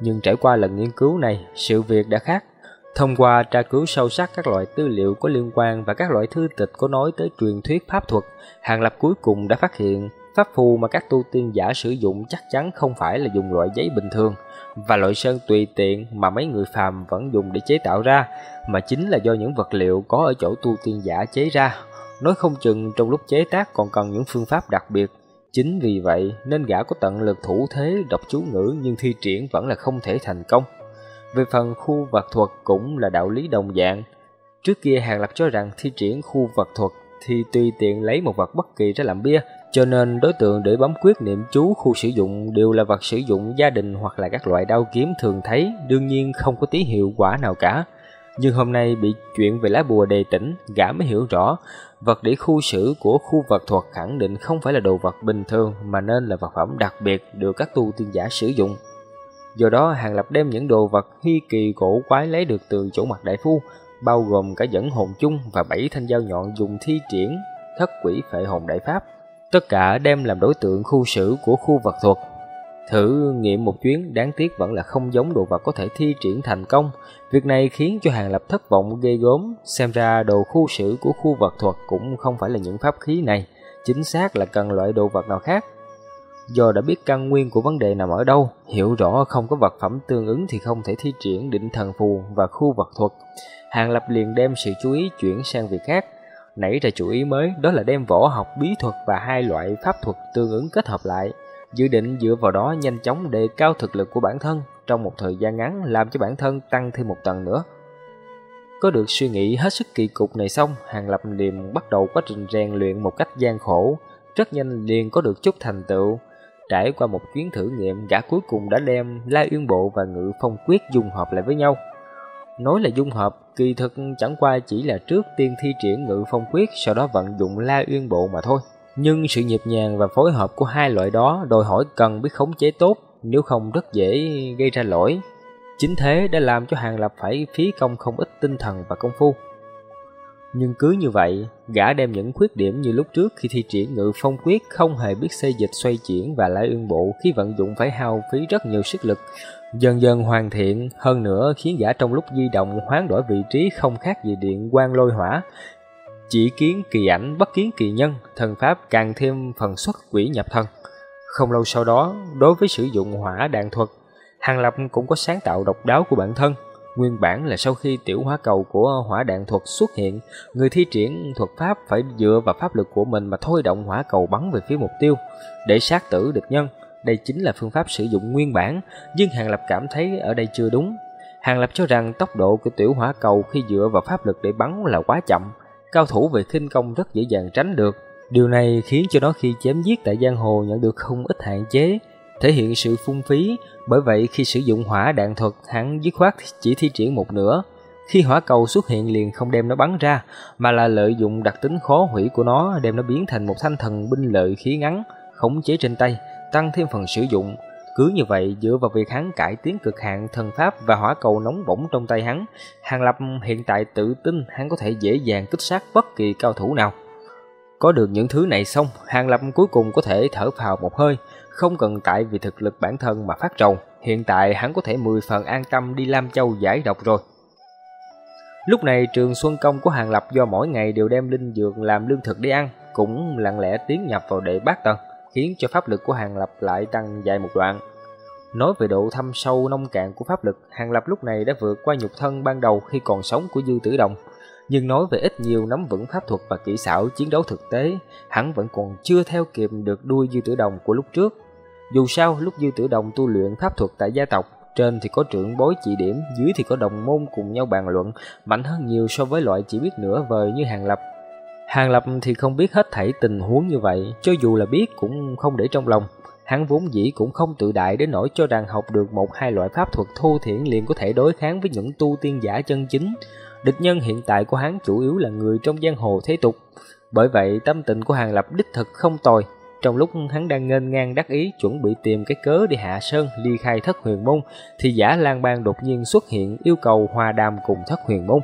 Nhưng trải qua lần nghiên cứu này, sự việc đã khác. Thông qua tra cứu sâu sắc các loại tư liệu có liên quan và các loại thư tịch có nói tới truyền thuyết pháp thuật, Hàng Lập cuối cùng đã phát hiện pháp phù mà các tu tiên giả sử dụng chắc chắn không phải là dùng loại giấy bình thường và loại sơn tùy tiện mà mấy người phàm vẫn dùng để chế tạo ra, mà chính là do những vật liệu có ở chỗ tu tiên giả chế ra. Nói không chừng trong lúc chế tác còn cần những phương pháp đặc biệt. Chính vì vậy nên gã có tận lực thủ thế đọc chú ngữ nhưng thi triển vẫn là không thể thành công. Về phần khu vật thuật cũng là đạo lý đồng dạng. Trước kia Hàng Lập cho rằng thi triển khu vật thuật thì tùy tiện lấy một vật bất kỳ ra làm bia, cho nên đối tượng để bấm quyết niệm chú khu sử dụng đều là vật sử dụng gia đình hoặc là các loại đao kiếm thường thấy, đương nhiên không có tí hiệu quả nào cả. Nhưng hôm nay bị chuyện về lá bùa đề tỉnh, gã mới hiểu rõ, vật để khu sử của khu vật thuật khẳng định không phải là đồ vật bình thường mà nên là vật phẩm đặc biệt được các tu tiên giả sử dụng. Do đó Hàng Lập đem những đồ vật hy kỳ cổ quái lấy được từ chỗ mặt đại phu, bao gồm cả dẫn hồn chung và bảy thanh dao nhọn dùng thi triển thất quỷ phệ hồn đại pháp. Tất cả đem làm đối tượng khu sử của khu vật thuật. Thử nghiệm một chuyến đáng tiếc vẫn là không giống đồ vật có thể thi triển thành công. Việc này khiến cho Hàng Lập thất vọng ghê gớm, xem ra đồ khu sử của khu vật thuật cũng không phải là những pháp khí này, chính xác là cần loại đồ vật nào khác. Do đã biết căn nguyên của vấn đề nằm ở đâu, hiểu rõ không có vật phẩm tương ứng thì không thể thi triển định thần phù và khu vật thuật. Hàng Lập liền đem sự chú ý chuyển sang việc khác. Nảy ra chủ ý mới đó là đem võ học bí thuật và hai loại pháp thuật tương ứng kết hợp lại. Dự định dựa vào đó nhanh chóng đề cao thực lực của bản thân trong một thời gian ngắn làm cho bản thân tăng thêm một tầng nữa. Có được suy nghĩ hết sức kỳ cục này xong, Hàng Lập liền bắt đầu quá trình rèn luyện một cách gian khổ, rất nhanh liền có được chút thành tựu. Trải qua một chuyến thử nghiệm, gã cuối cùng đã đem La Uyên Bộ và Ngự Phong Quyết dung hợp lại với nhau. Nói là dung hợp, kỳ thực chẳng qua chỉ là trước tiên thi triển Ngự Phong Quyết, sau đó vận dụng La Uyên Bộ mà thôi. Nhưng sự nhịp nhàng và phối hợp của hai loại đó đòi hỏi cần biết khống chế tốt, nếu không rất dễ gây ra lỗi. Chính thế đã làm cho Hàng Lập phải phí công không ít tinh thần và công phu. Nhưng cứ như vậy, gã đem những khuyết điểm như lúc trước khi thi triển ngự phong quyết không hề biết xây dịch xoay chuyển và lại ương bộ khi vận dụng phải hao phí rất nhiều sức lực. Dần dần hoàn thiện, hơn nữa khiến gã trong lúc di động hoán đổi vị trí không khác gì điện quang lôi hỏa. Chỉ kiến kỳ ảnh bất kiến kỳ nhân, thần pháp càng thêm phần xuất quỷ nhập thân. Không lâu sau đó, đối với sử dụng hỏa đạn thuật, Hàng Lập cũng có sáng tạo độc đáo của bản thân. Nguyên bản là sau khi tiểu hỏa cầu của hỏa đạn thuật xuất hiện, người thi triển thuật pháp phải dựa vào pháp lực của mình mà thôi động hỏa cầu bắn về phía mục tiêu để sát tử địch nhân. Đây chính là phương pháp sử dụng nguyên bản, nhưng Hàng Lập cảm thấy ở đây chưa đúng. Hàng Lập cho rằng tốc độ của tiểu hỏa cầu khi dựa vào pháp lực để bắn là quá chậm, cao thủ về khinh công rất dễ dàng tránh được. Điều này khiến cho nó khi chém giết tại giang hồ nhận được không ít hạn chế, thể hiện sự phung phí, bởi vậy khi sử dụng hỏa đạn thuật hắn dứt khoát chỉ thi triển một nửa. Khi hỏa cầu xuất hiện liền không đem nó bắn ra, mà là lợi dụng đặc tính khó hủy của nó đem nó biến thành một thanh thần binh lợi khí ngắn, khống chế trên tay, tăng thêm phần sử dụng. Cứ như vậy dựa vào việc hắn cải tiến cực hạn thần pháp và hỏa cầu nóng bỏng trong tay hắn, Hàng Lập hiện tại tự tin hắn có thể dễ dàng kích sát bất kỳ cao thủ nào. Có được những thứ này xong, Hàng Lập cuối cùng có thể thở phào một hơi, không cần tại vì thực lực bản thân mà phát trầu. hiện tại hắn có thể 10 phần an tâm đi Lam Châu giải độc rồi. Lúc này trường Xuân Công của Hàng Lập do mỗi ngày đều đem linh dược làm lương thực đi ăn, cũng lặng lẽ tiến nhập vào đệ bát tầng, khiến cho pháp lực của Hàng Lập lại tăng dài một đoạn. Nói về độ thâm sâu nông cạn của pháp lực, Hàng Lập lúc này đã vượt qua nhục thân ban đầu khi còn sống của Dư Tử Đồng, nhưng nói về ít nhiều nắm vững pháp thuật và kỹ xảo chiến đấu thực tế, hắn vẫn còn chưa theo kịp được đuôi Dư Tử Đồng của lúc trước. Dù sao, lúc Dư Tử Đồng tu luyện pháp thuật tại gia tộc, trên thì có trưởng bối chỉ điểm, dưới thì có đồng môn cùng nhau bàn luận, mạnh hơn nhiều so với loại chỉ biết nửa vời như Hàng Lập. Hàng Lập thì không biết hết thảy tình huống như vậy, cho dù là biết cũng không để trong lòng. Hắn vốn dĩ cũng không tự đại đến nỗi cho rằng học được một hai loại pháp thuật thu thiện liền có thể đối kháng với những tu tiên giả chân chính. Địch nhân hiện tại của hắn chủ yếu là người trong giang hồ thế tục. Bởi vậy tâm tình của Hàng Lập đích thực không tồi. Trong lúc hắn đang ngênh ngang đắc ý chuẩn bị tìm cái cớ đi hạ sơn ly khai thất huyền môn, thì giả lang bang đột nhiên xuất hiện yêu cầu hòa đàm cùng thất huyền môn.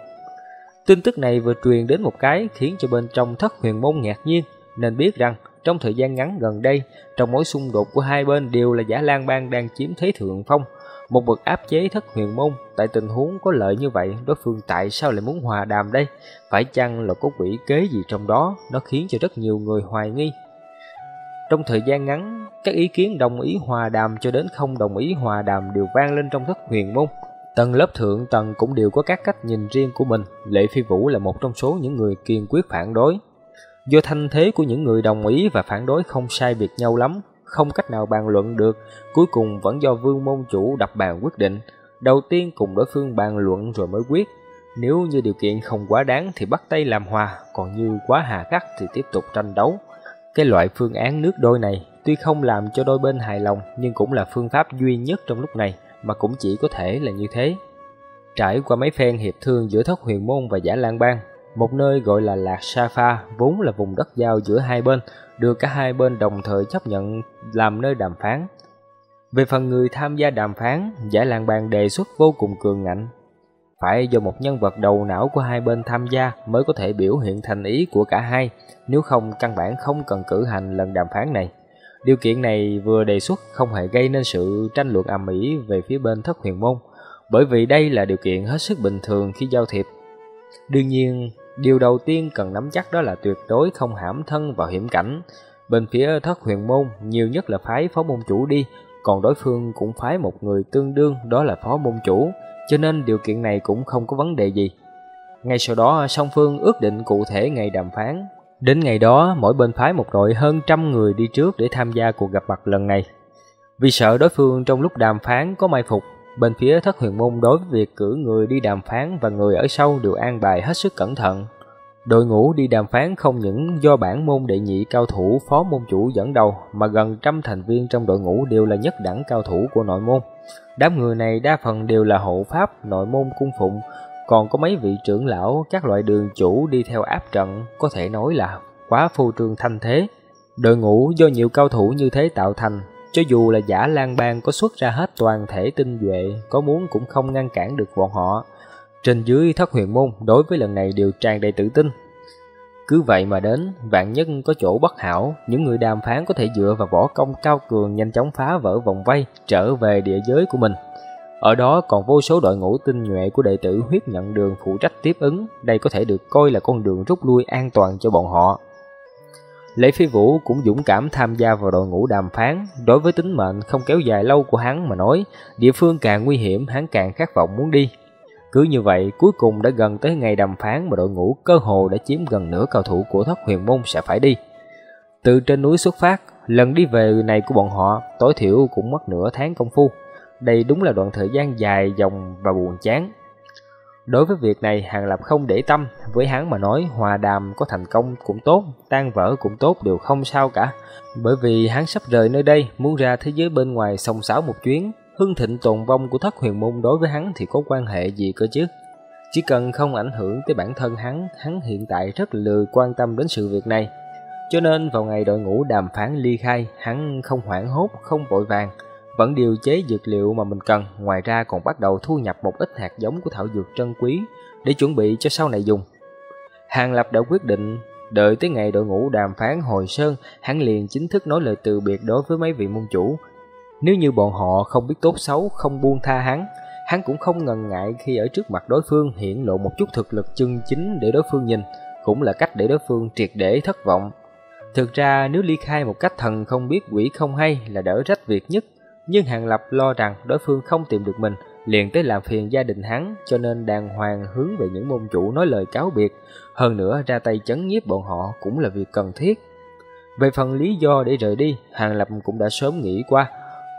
Tin tức này vừa truyền đến một cái khiến cho bên trong thất huyền môn ngạc nhiên, nên biết rằng trong thời gian ngắn gần đây, trong mối xung đột của hai bên đều là giả lang bang đang chiếm thế thượng phong, một bậc áp chế thất huyền môn, tại tình huống có lợi như vậy, đối phương tại sao lại muốn hòa đàm đây? Phải chăng là có quỷ kế gì trong đó, nó khiến cho rất nhiều người hoài nghi. Trong thời gian ngắn, các ý kiến đồng ý hòa đàm cho đến không đồng ý hòa đàm đều vang lên trong thất huyền môn. Tầng lớp thượng tầng cũng đều có các cách nhìn riêng của mình, Lệ Phi Vũ là một trong số những người kiên quyết phản đối. Do thanh thế của những người đồng ý và phản đối không sai biệt nhau lắm, không cách nào bàn luận được, cuối cùng vẫn do vương môn chủ đập bàn quyết định. Đầu tiên cùng đối phương bàn luận rồi mới quyết. Nếu như điều kiện không quá đáng thì bắt tay làm hòa, còn như quá hà khắc thì tiếp tục tranh đấu. Cái loại phương án nước đôi này tuy không làm cho đôi bên hài lòng nhưng cũng là phương pháp duy nhất trong lúc này mà cũng chỉ có thể là như thế. Trải qua mấy phen hiệp thương giữa thất huyền môn và giả lan bang, một nơi gọi là Lạc Sa Pha vốn là vùng đất giao giữa hai bên, được cả hai bên đồng thời chấp nhận làm nơi đàm phán. Về phần người tham gia đàm phán, giả làng bàn đề xuất vô cùng cường ngạnh. Phải do một nhân vật đầu não của hai bên tham gia mới có thể biểu hiện thành ý của cả hai, nếu không căn bản không cần cử hành lần đàm phán này. Điều kiện này vừa đề xuất không hề gây nên sự tranh luận ầm ĩ về phía bên thất huyền môn, bởi vì đây là điều kiện hết sức bình thường khi giao thiệp. Đương nhiên, Điều đầu tiên cần nắm chắc đó là tuyệt đối không hãm thân vào hiểm cảnh. Bên phía thất huyền môn, nhiều nhất là phái phó môn chủ đi, còn đối phương cũng phái một người tương đương đó là phó môn chủ, cho nên điều kiện này cũng không có vấn đề gì. Ngay sau đó, song phương ước định cụ thể ngày đàm phán. Đến ngày đó, mỗi bên phái một đội hơn trăm người đi trước để tham gia cuộc gặp mặt lần này. Vì sợ đối phương trong lúc đàm phán có mai phục, Bên phía thất huyền môn đối với việc cử người đi đàm phán và người ở sau đều an bài hết sức cẩn thận. Đội ngũ đi đàm phán không những do bản môn đệ nhị cao thủ phó môn chủ dẫn đầu mà gần trăm thành viên trong đội ngũ đều là nhất đẳng cao thủ của nội môn. Đám người này đa phần đều là hộ pháp, nội môn cung phụng, còn có mấy vị trưởng lão, các loại đường chủ đi theo áp trận, có thể nói là quá phô trương thanh thế. Đội ngũ do nhiều cao thủ như thế tạo thành, cho dù là giả lang bang có xuất ra hết toàn thể tinh duệ, có muốn cũng không ngăn cản được bọn họ. Trên dưới thất huyền môn đối với lần này đều tràn đầy tự tin. Cứ vậy mà đến, vạn nhất có chỗ bất hảo, những người đàm phán có thể dựa vào võ công cao cường nhanh chóng phá vỡ vòng vây, trở về địa giới của mình. Ở đó còn vô số đội ngũ tinh nhuệ của đệ tử huyết nhận đường phụ trách tiếp ứng, đây có thể được coi là con đường rút lui an toàn cho bọn họ. Lễ Phi Vũ cũng dũng cảm tham gia vào đội ngũ đàm phán, đối với tính mệnh không kéo dài lâu của hắn mà nói, địa phương càng nguy hiểm hắn càng khát vọng muốn đi. Cứ như vậy, cuối cùng đã gần tới ngày đàm phán mà đội ngũ cơ hồ đã chiếm gần nửa cầu thủ của thất huyền môn sẽ phải đi. Từ trên núi xuất phát, lần đi về này của bọn họ tối thiểu cũng mất nửa tháng công phu. Đây đúng là đoạn thời gian dài dòng và buồn chán. Đối với việc này Hàng Lập không để tâm, với hắn mà nói hòa đàm có thành công cũng tốt, tan vỡ cũng tốt đều không sao cả. Bởi vì hắn sắp rời nơi đây, muốn ra thế giới bên ngoài sông sáo một chuyến, hưng thịnh tồn vong của thất huyền môn đối với hắn thì có quan hệ gì cơ chứ? Chỉ cần không ảnh hưởng tới bản thân hắn, hắn hiện tại rất lười quan tâm đến sự việc này. Cho nên vào ngày đội ngũ đàm phán ly khai, hắn không hoảng hốt, không vội vàng, vẫn điều chế dược liệu mà mình cần, ngoài ra còn bắt đầu thu nhập một ít hạt giống của thảo dược trân quý để chuẩn bị cho sau này dùng. Hàng Lập đã quyết định, đợi tới ngày đội ngũ đàm phán hồi sơn, hắn liền chính thức nói lời từ biệt đối với mấy vị môn chủ. Nếu như bọn họ không biết tốt xấu, không buông tha hắn, hắn cũng không ngần ngại khi ở trước mặt đối phương hiện lộ một chút thực lực chân chính để đối phương nhìn, cũng là cách để đối phương triệt để thất vọng. Thực ra nếu ly khai một cách thần không biết quỷ không hay là đỡ rách việc nhất, nhưng Hàng Lập lo rằng đối phương không tìm được mình, liền tới làm phiền gia đình hắn, cho nên đàng hoàng hướng về những môn chủ nói lời cáo biệt, hơn nữa ra tay chấn nhiếp bọn họ cũng là việc cần thiết. Về phần lý do để rời đi, Hàng Lập cũng đã sớm nghĩ qua,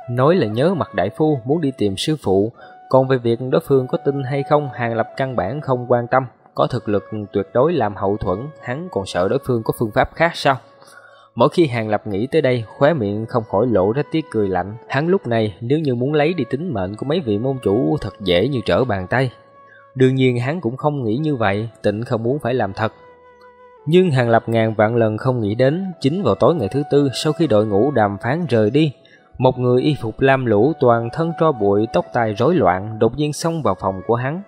nói là nhớ mặt đại phu muốn đi tìm sư phụ, còn về việc đối phương có tin hay không, Hàng Lập căn bản không quan tâm, có thực lực tuyệt đối làm hậu thuẫn, hắn còn sợ đối phương có phương pháp khác sao? Mỗi khi Hàng Lập nghĩ tới đây, khóe miệng không khỏi lộ ra tiếng cười lạnh. Hắn lúc này nếu như muốn lấy đi tính mệnh của mấy vị môn chủ thật dễ như trở bàn tay. Đương nhiên hắn cũng không nghĩ như vậy, tịnh không muốn phải làm thật. Nhưng Hàng Lập ngàn vạn lần không nghĩ đến, chính vào tối ngày thứ tư sau khi đội ngũ đàm phán rời đi, một người y phục lam lũ toàn thân tro bụi, tóc tai rối loạn đột nhiên xông vào phòng của hắn.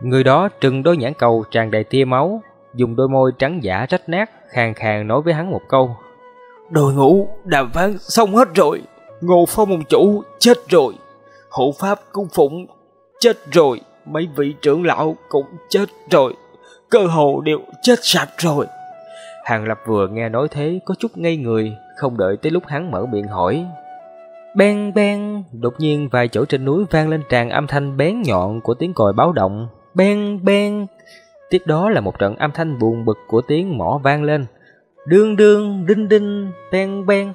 Người đó trừng đôi nhãn cầu tràn đầy tia máu, dùng đôi môi trắng giả rách nát, khàn khàn nói với hắn một câu, Đội ngũ đàm phán xong hết rồi. Ngô Phong môn chủ chết rồi. Hộ pháp cung phụng chết rồi. Mấy vị trưởng lão cũng chết rồi. Cơ hồ đều chết sạch rồi. Hàng Lập vừa nghe nói thế có chút ngây người, không đợi tới lúc hắn mở miệng hỏi. Ben ben, đột nhiên vài chỗ trên núi vang lên tràn âm thanh bén nhọn của tiếng còi báo động. Ben ben. Tiếp đó là một trận âm thanh buồn bực của tiếng mỏ vang lên, đương đương, đinh đinh, ben ben.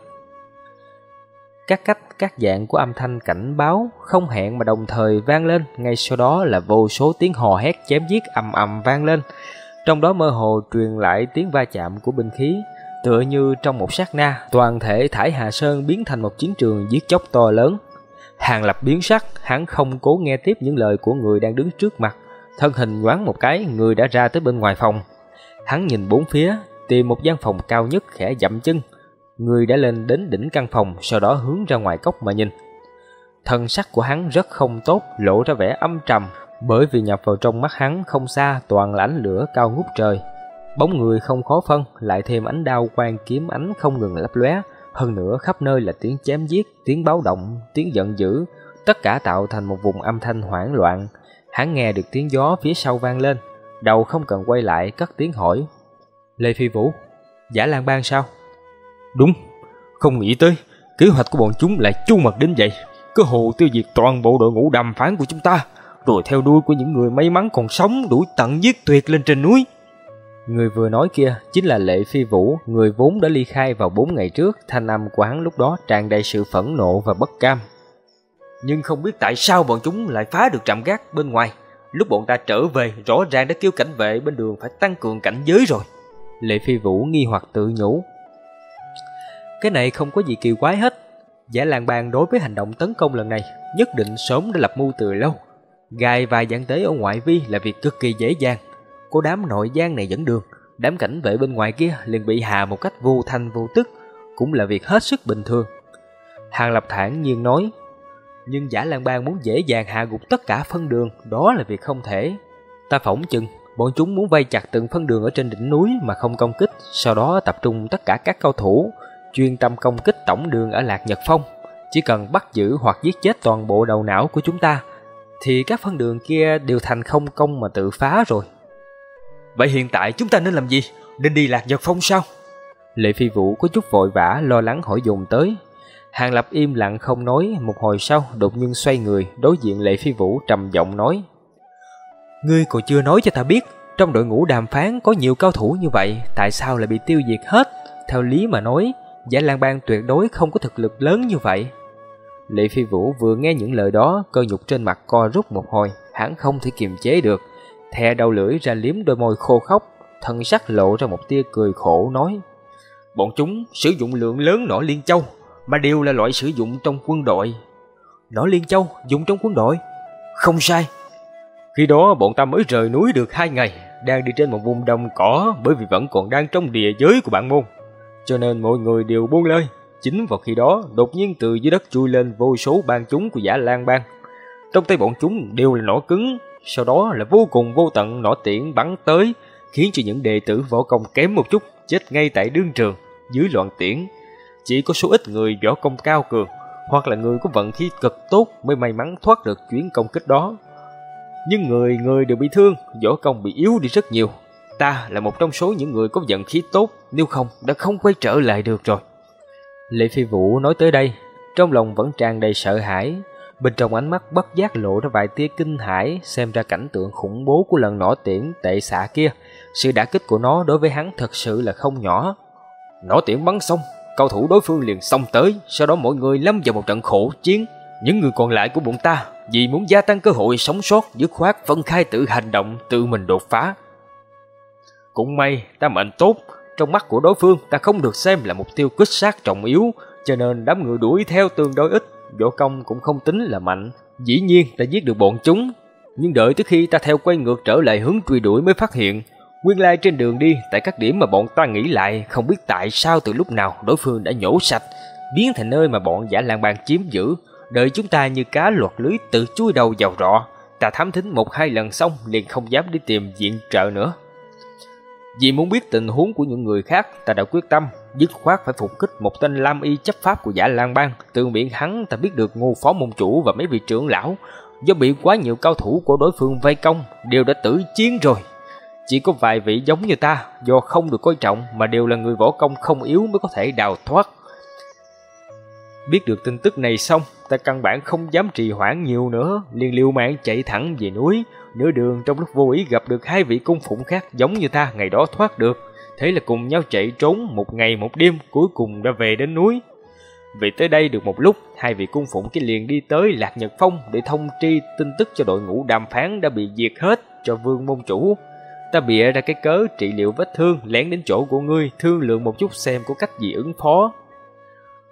Các cách, các dạng của âm thanh cảnh báo không hẹn mà đồng thời vang lên, ngay sau đó là vô số tiếng hò hét chém giết ầm ầm vang lên. Trong đó mơ hồ truyền lại tiếng va chạm của binh khí, tựa như trong một sát na, toàn thể Thải Hà Sơn biến thành một chiến trường giết chóc to lớn. Hàng lập biến sắc, hắn không cố nghe tiếp những lời của người đang đứng trước mặt. Thân hình nhoáng một cái, người đã ra tới bên ngoài phòng. Hắn nhìn bốn phía, tìm một gian phòng cao nhất khẽ dậm chân. Người đã lên đến đỉnh căn phòng, sau đó hướng ra ngoài cốc mà nhìn. Thân sắc của hắn rất không tốt, lộ ra vẻ âm trầm, bởi vì nhập vào trong mắt hắn không xa toàn là ánh lửa cao ngút trời. Bóng người không khó phân, lại thêm ánh đao quang kiếm ánh không ngừng lấp lóe, hơn nữa khắp nơi là tiếng chém giết, tiếng báo động, tiếng giận dữ, tất cả tạo thành một vùng âm thanh hoảng loạn. Hắn nghe được tiếng gió phía sau vang lên, đầu không cần quay lại cất tiếng hỏi, Lê Phi Vũ, giả lang bang sao? Đúng, không nghĩ tới, kế hoạch của bọn chúng lại chu mật đến vậy. Cơ hồ tiêu diệt toàn bộ đội ngũ đàm phán của chúng ta, rồi theo đuôi của những người may mắn còn sống đuổi tận giết tuyệt lên trên núi. Người vừa nói kia chính là Lệ Phi Vũ, người vốn đã ly khai vào 4 ngày trước, thanh âm của hắn lúc đó tràn đầy sự phẫn nộ và bất cam. Nhưng không biết tại sao bọn chúng lại phá được trạm gác bên ngoài, lúc bọn ta trở về rõ ràng đã kêu cảnh vệ bên đường phải tăng cường cảnh giới rồi. Lệ Phi Vũ nghi hoặc tự nhủ. Cái này không có gì kỳ quái hết. Giả làng bàn đối với hành động tấn công lần này nhất định sớm đã lập mưu từ lâu. Gài vài giảng tế ở ngoại vi là việc cực kỳ dễ dàng. Có đám nội gian này dẫn đường, đám cảnh vệ bên ngoài kia liền bị hạ một cách vô thanh vô tức, cũng là việc hết sức bình thường. Hàng Lập thản nhiên nói, nhưng giả lang bang muốn dễ dàng hạ gục tất cả phân đường, đó là việc không thể. Ta phỏng chừng, bọn chúng muốn vây chặt từng phân đường ở trên đỉnh núi mà không công kích, sau đó tập trung tất cả các cao thủ, chuyên tâm công kích tổng đường ở Lạc Nhật Phong. Chỉ cần bắt giữ hoặc giết chết toàn bộ đầu não của chúng ta, thì các phân đường kia đều thành không công mà tự phá rồi. Vậy hiện tại chúng ta nên làm gì? Nên đi Lạc Nhật Phong sao? Lệ Phi Vũ có chút vội vã lo lắng hỏi dùng tới. Hàng Lập im lặng không nói, một hồi sau đột nhiên xoay người, đối diện Lệ Phi Vũ trầm giọng nói. Ngươi còn chưa nói cho ta biết, trong đội ngũ đàm phán có nhiều cao thủ như vậy, tại sao lại bị tiêu diệt hết? Theo lý mà nói, Giả Lan Bang tuyệt đối không có thực lực lớn như vậy. Lệ Phi Vũ vừa nghe những lời đó, cơ nhục trên mặt co rút một hồi, hắn không thể kiềm chế được, thè đầu lưỡi ra liếm đôi môi khô khốc, thân sắc lộ ra một tia cười khổ nói: "Bọn chúng sử dụng lượng lớn nỏ liên châu, mà đều là loại sử dụng trong quân đội." "Nỏ liên châu dùng trong quân đội?" "Không sai. Khi đó bọn ta mới rời núi được hai ngày, đang đi trên một vùng đồng cỏ bởi vì vẫn còn đang trong địa giới của bản môn, cho nên mọi người đều buông lơi." Chính vào khi đó, đột nhiên từ dưới đất chui lên vô số bang chúng của giả Lan Bang. Trong tay bọn chúng đều là nỏ cứng, sau đó là vô cùng vô tận nỏ tiễn bắn tới, khiến cho những đệ tử võ công kém một chút chết ngay tại đương trường dưới loạn tiễn. Chỉ có số ít người võ công cao cường hoặc là người có vận khí cực tốt mới may mắn thoát được chuyến công kích đó. Nhưng người người đều bị thương, võ công bị yếu đi rất nhiều. Ta là một trong số những người có vận khí tốt, nếu không đã không quay trở lại được rồi. Lệ Phi Vũ nói tới đây, trong lòng vẫn tràn đầy sợ hãi, bên trong ánh mắt bất giác lộ ra vài tia kinh hãi xem ra cảnh tượng khủng bố của lần nỏ tiễn tệ xạ kia, sự đả kích của nó đối với hắn thật sự là không nhỏ. Nỏ tiễn bắn xong, cao thủ đối phương liền xông tới, sau đó mọi người lâm vào một trận khổ chiến. Những người còn lại của bọn ta vì muốn gia tăng cơ hội sống sót dứt khoát phân khai tự hành động, tự mình đột phá. Cũng may ta mệnh tốt, trong mắt của đối phương ta không được xem là mục tiêu kích sát trọng yếu, cho nên đám người đuổi theo tương đối ít, võ công cũng không tính là mạnh. Dĩ nhiên ta giết được bọn chúng, nhưng đợi tới khi ta theo quay ngược trở lại hướng truy đuổi mới phát hiện, nguyên lai trên đường đi tại các điểm mà bọn ta nghĩ lại, không biết tại sao từ lúc nào đối phương đã nhổ sạch, biến thành nơi mà bọn giả lang bang chiếm giữ, đợi chúng ta như cá lọt lưới tự chui đầu vào rọ. Ta thám thính một hai lần xong liền không dám đi tìm diện trợ nữa. Vì muốn biết tình huống của những người khác, ta đã quyết tâm dứt khoát phải phục kích một tên lam y chấp pháp của giả lang bang. Từ miệng hắn ta biết được ngô phó môn chủ và mấy vị trưởng lão do bị quá nhiều cao thủ của đối phương vây công đều đã tử chiến rồi. Chỉ có vài vị giống như ta do không được coi trọng mà đều là người võ công không yếu mới có thể đào thoát. Biết được tin tức này xong, ta căn bản không dám trì hoãn nhiều nữa, liền liều mạng chạy thẳng về núi, nửa đường trong lúc vô ý gặp được hai vị cung phụng khác giống như ta ngày đó thoát được, thế là cùng nhau chạy trốn một ngày một đêm, cuối cùng đã về đến núi. Vì tới đây được một lúc, hai vị cung phụng kia liền đi tới Lạc Nhật Phong để thông tri tin tức cho đội ngũ đàm phán đã bị diệt hết cho vương môn chủ. Ta bịa ra cái cớ trị liệu vết thương lén đến chỗ của ngươi, thương lượng một chút xem có cách gì ứng phó.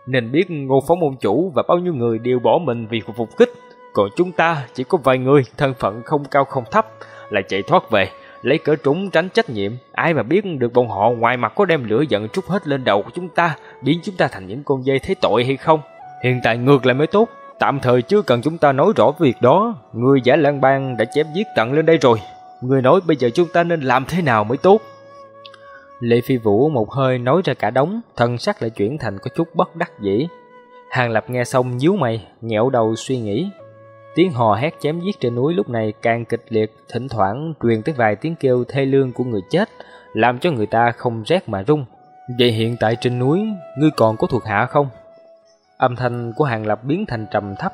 Nên biết ngô phó môn chủ và bao nhiêu người đều bỏ mình vì phục kích, còn chúng ta chỉ có vài người thân phận không cao không thấp lại chạy thoát về, lấy cỡ trúng tránh trách nhiệm. Ai mà biết được bọn họ ngoài mặt có đem lửa giận trút hết lên đầu của chúng ta, biến chúng ta thành những con dây thấy tội hay không? Hiện tại ngược lại mới tốt, tạm thời chưa cần chúng ta nói rõ việc đó. Người giả lan bang đã chém giết tận lên đây rồi. Người nói bây giờ chúng ta nên làm thế nào mới tốt? Lệ Phi Vũ một hơi nói ra cả đống, thân sắc lại chuyển thành có chút bất đắc dĩ. Hàng Lập nghe xong nhíu mày, nghẹo đầu suy nghĩ. Tiếng hò hét chém giết trên núi lúc này càng kịch liệt, thỉnh thoảng truyền tới vài tiếng kêu thê lương của người chết, làm cho người ta không rét mà run. Vậy hiện tại trên núi, ngươi còn có thuộc hạ không? Âm thanh của Hàng Lập biến thành trầm thấp.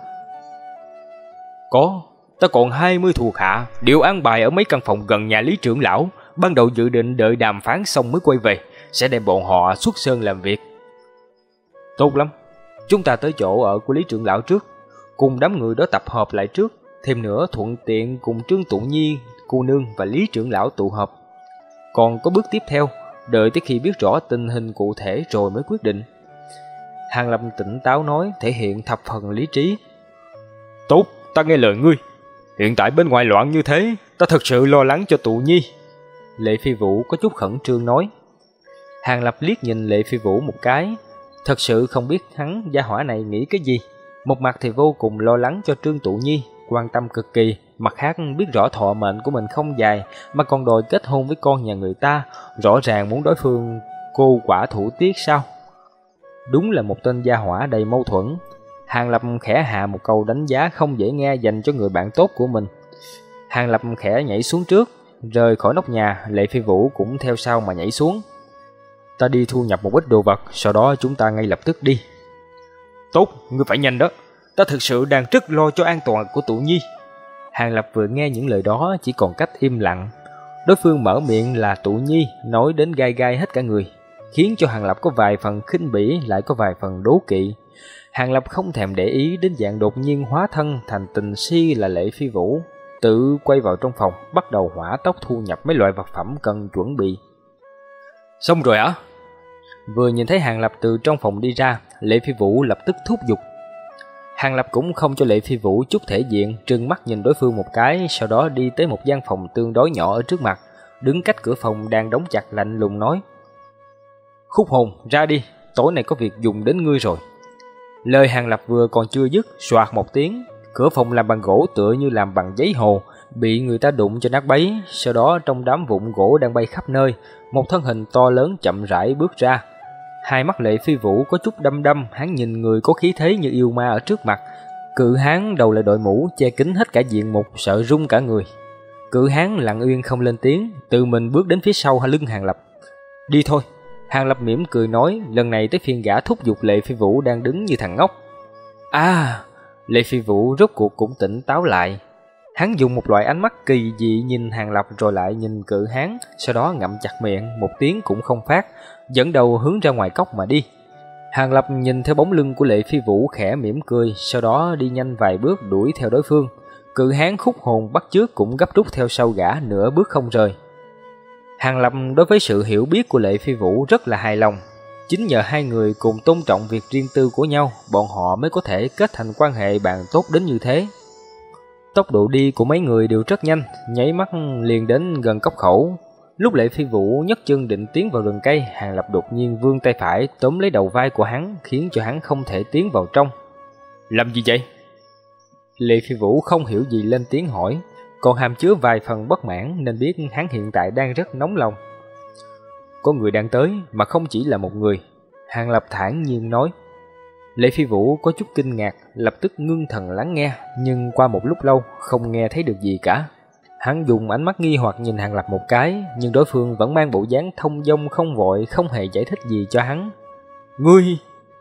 Có, ta còn 20 thuộc hạ, đều an bài ở mấy căn phòng gần nhà Lý trưởng lão, ban đầu dự định đợi đàm phán xong mới quay về, sẽ đem bọn họ xuất sơn làm việc. Tốt lắm, chúng ta tới chỗ ở của Lý trưởng lão trước, cùng đám người đó tập hợp lại trước, Thêm nữa thuận tiện cùng Trương Tụ Nhi, cô nương và Lý trưởng lão tụ họp. Còn có bước tiếp theo, đợi tới khi biết rõ tình hình cụ thể rồi mới quyết định. Hàng lâm tỉnh táo nói, thể hiện thập phần lý trí. Tốt, ta nghe lời ngươi. Hiện tại bên ngoài loạn như thế, ta thật sự lo lắng cho tụ nhi. Lệ Phi Vũ có chút khẩn trương nói. Hàng Lập liếc nhìn Lệ Phi Vũ một cái, thật sự không biết hắn gia hỏa này nghĩ cái gì. Một mặt thì vô cùng lo lắng cho Trương Tụ Nhi, quan tâm cực kỳ, mặt khác biết rõ thọ mệnh của mình không dài mà còn đòi kết hôn với con nhà người ta, rõ ràng muốn đối phương cô quả thủ tiết sao? Đúng là một tên gia hỏa đầy mâu thuẫn. Hàng Lập khẽ hạ một câu đánh giá không dễ nghe dành cho người bạn tốt của mình. Hàng Lập khẽ nhảy xuống trước, rời khỏi nóc nhà, Lệ Phi Vũ cũng theo sau mà nhảy xuống. Ta đi thu nhập một ít đồ vật, sau đó chúng ta ngay lập tức đi. Tốt, ngươi phải nhanh đó. Ta thực sự đang rất lo cho an toàn của tụ nhi. Hàng Lập vừa nghe những lời đó chỉ còn cách im lặng. Đối phương mở miệng là tụ nhi, nói đến gai gai hết cả người, khiến cho Hàng Lập có vài phần khinh bỉ lại có vài phần đố kỵ. Hàng Lập không thèm để ý đến dạng đột nhiên hóa thân thành tình si là lệ phi vũ, tự quay vào trong phòng, bắt đầu hỏa tốc thu nhập mấy loại vật phẩm cần chuẩn bị. Xong rồi hả? Vừa nhìn thấy Hàng Lập từ trong phòng đi ra, Lệ Phi Vũ lập tức thúc giục. Hàng Lập cũng không cho Lệ Phi Vũ chút thể diện, trừng mắt nhìn đối phương một cái, sau đó đi tới một gian phòng tương đối nhỏ ở trước mặt, đứng cách cửa phòng đang đóng chặt lạnh lùng nói. Khúc hồn, ra đi, tối nay có việc dùng đến ngươi rồi. Lời Hàng Lập vừa còn chưa dứt, soạt một tiếng, cửa phòng làm bằng gỗ tựa như làm bằng giấy hồ, bị người ta đụng cho nát bấy, sau đó trong đám vụn gỗ đang bay khắp nơi, một thân hình to lớn chậm rãi bước ra. Hai mắt lệ phi vũ có chút đâm đâm, hắn nhìn người có khí thế như yêu ma ở trước mặt. Cự hán đầu lại đội mũ, che kín hết cả diện mục, sợ rung cả người. Cự hán lặng yên không lên tiếng, tự mình bước đến phía sau lưng Hàng Lập. Đi thôi. Hàng Lập mỉm cười nói, lần này tới phiên gã thúc giục Lệ Phi Vũ đang đứng như thằng ngốc. À, Lệ Phi Vũ rốt cuộc cũng tỉnh táo lại. Hắn dùng một loại ánh mắt kỳ dị nhìn Hàng Lập rồi lại nhìn cự hán, sau đó ngậm chặt miệng, một tiếng cũng không phát, dẫn đầu hướng ra ngoài cốc mà đi. Hàng Lập nhìn theo bóng lưng của Lệ Phi Vũ khẽ mỉm cười, sau đó đi nhanh vài bước đuổi theo đối phương. Cự hán khúc hồn bắt trước cũng gấp rút theo sau gã nửa bước không rời. Hàng Lập đối với sự hiểu biết của Lệ Phi Vũ rất là hài lòng. Chính nhờ hai người cùng tôn trọng việc riêng tư của nhau, bọn họ mới có thể kết thành quan hệ bạn tốt đến như thế. Tốc độ đi của mấy người đều rất nhanh, nháy mắt liền đến gần cốc khẩu. Lúc Lệ Phi Vũ nhấc chân định tiến vào rừng cây, Hàng Lập đột nhiên vươn tay phải tóm lấy đầu vai của hắn, khiến cho hắn không thể tiến vào trong. Làm gì vậy? Lệ Phi Vũ không hiểu gì lên tiếng hỏi, còn hàm chứa vài phần bất mãn nên biết hắn hiện tại đang rất nóng lòng. Có người đang tới mà không chỉ là một người. Hàng Lập thản nhiên nói. Lệ Phi Vũ có chút kinh ngạc, lập tức ngưng thần lắng nghe, nhưng qua một lúc lâu không nghe thấy được gì cả. Hắn dùng ánh mắt nghi hoặc nhìn Hàng Lập một cái, nhưng đối phương vẫn mang bộ dáng thông dong không vội, không hề giải thích gì cho hắn. Ngươi!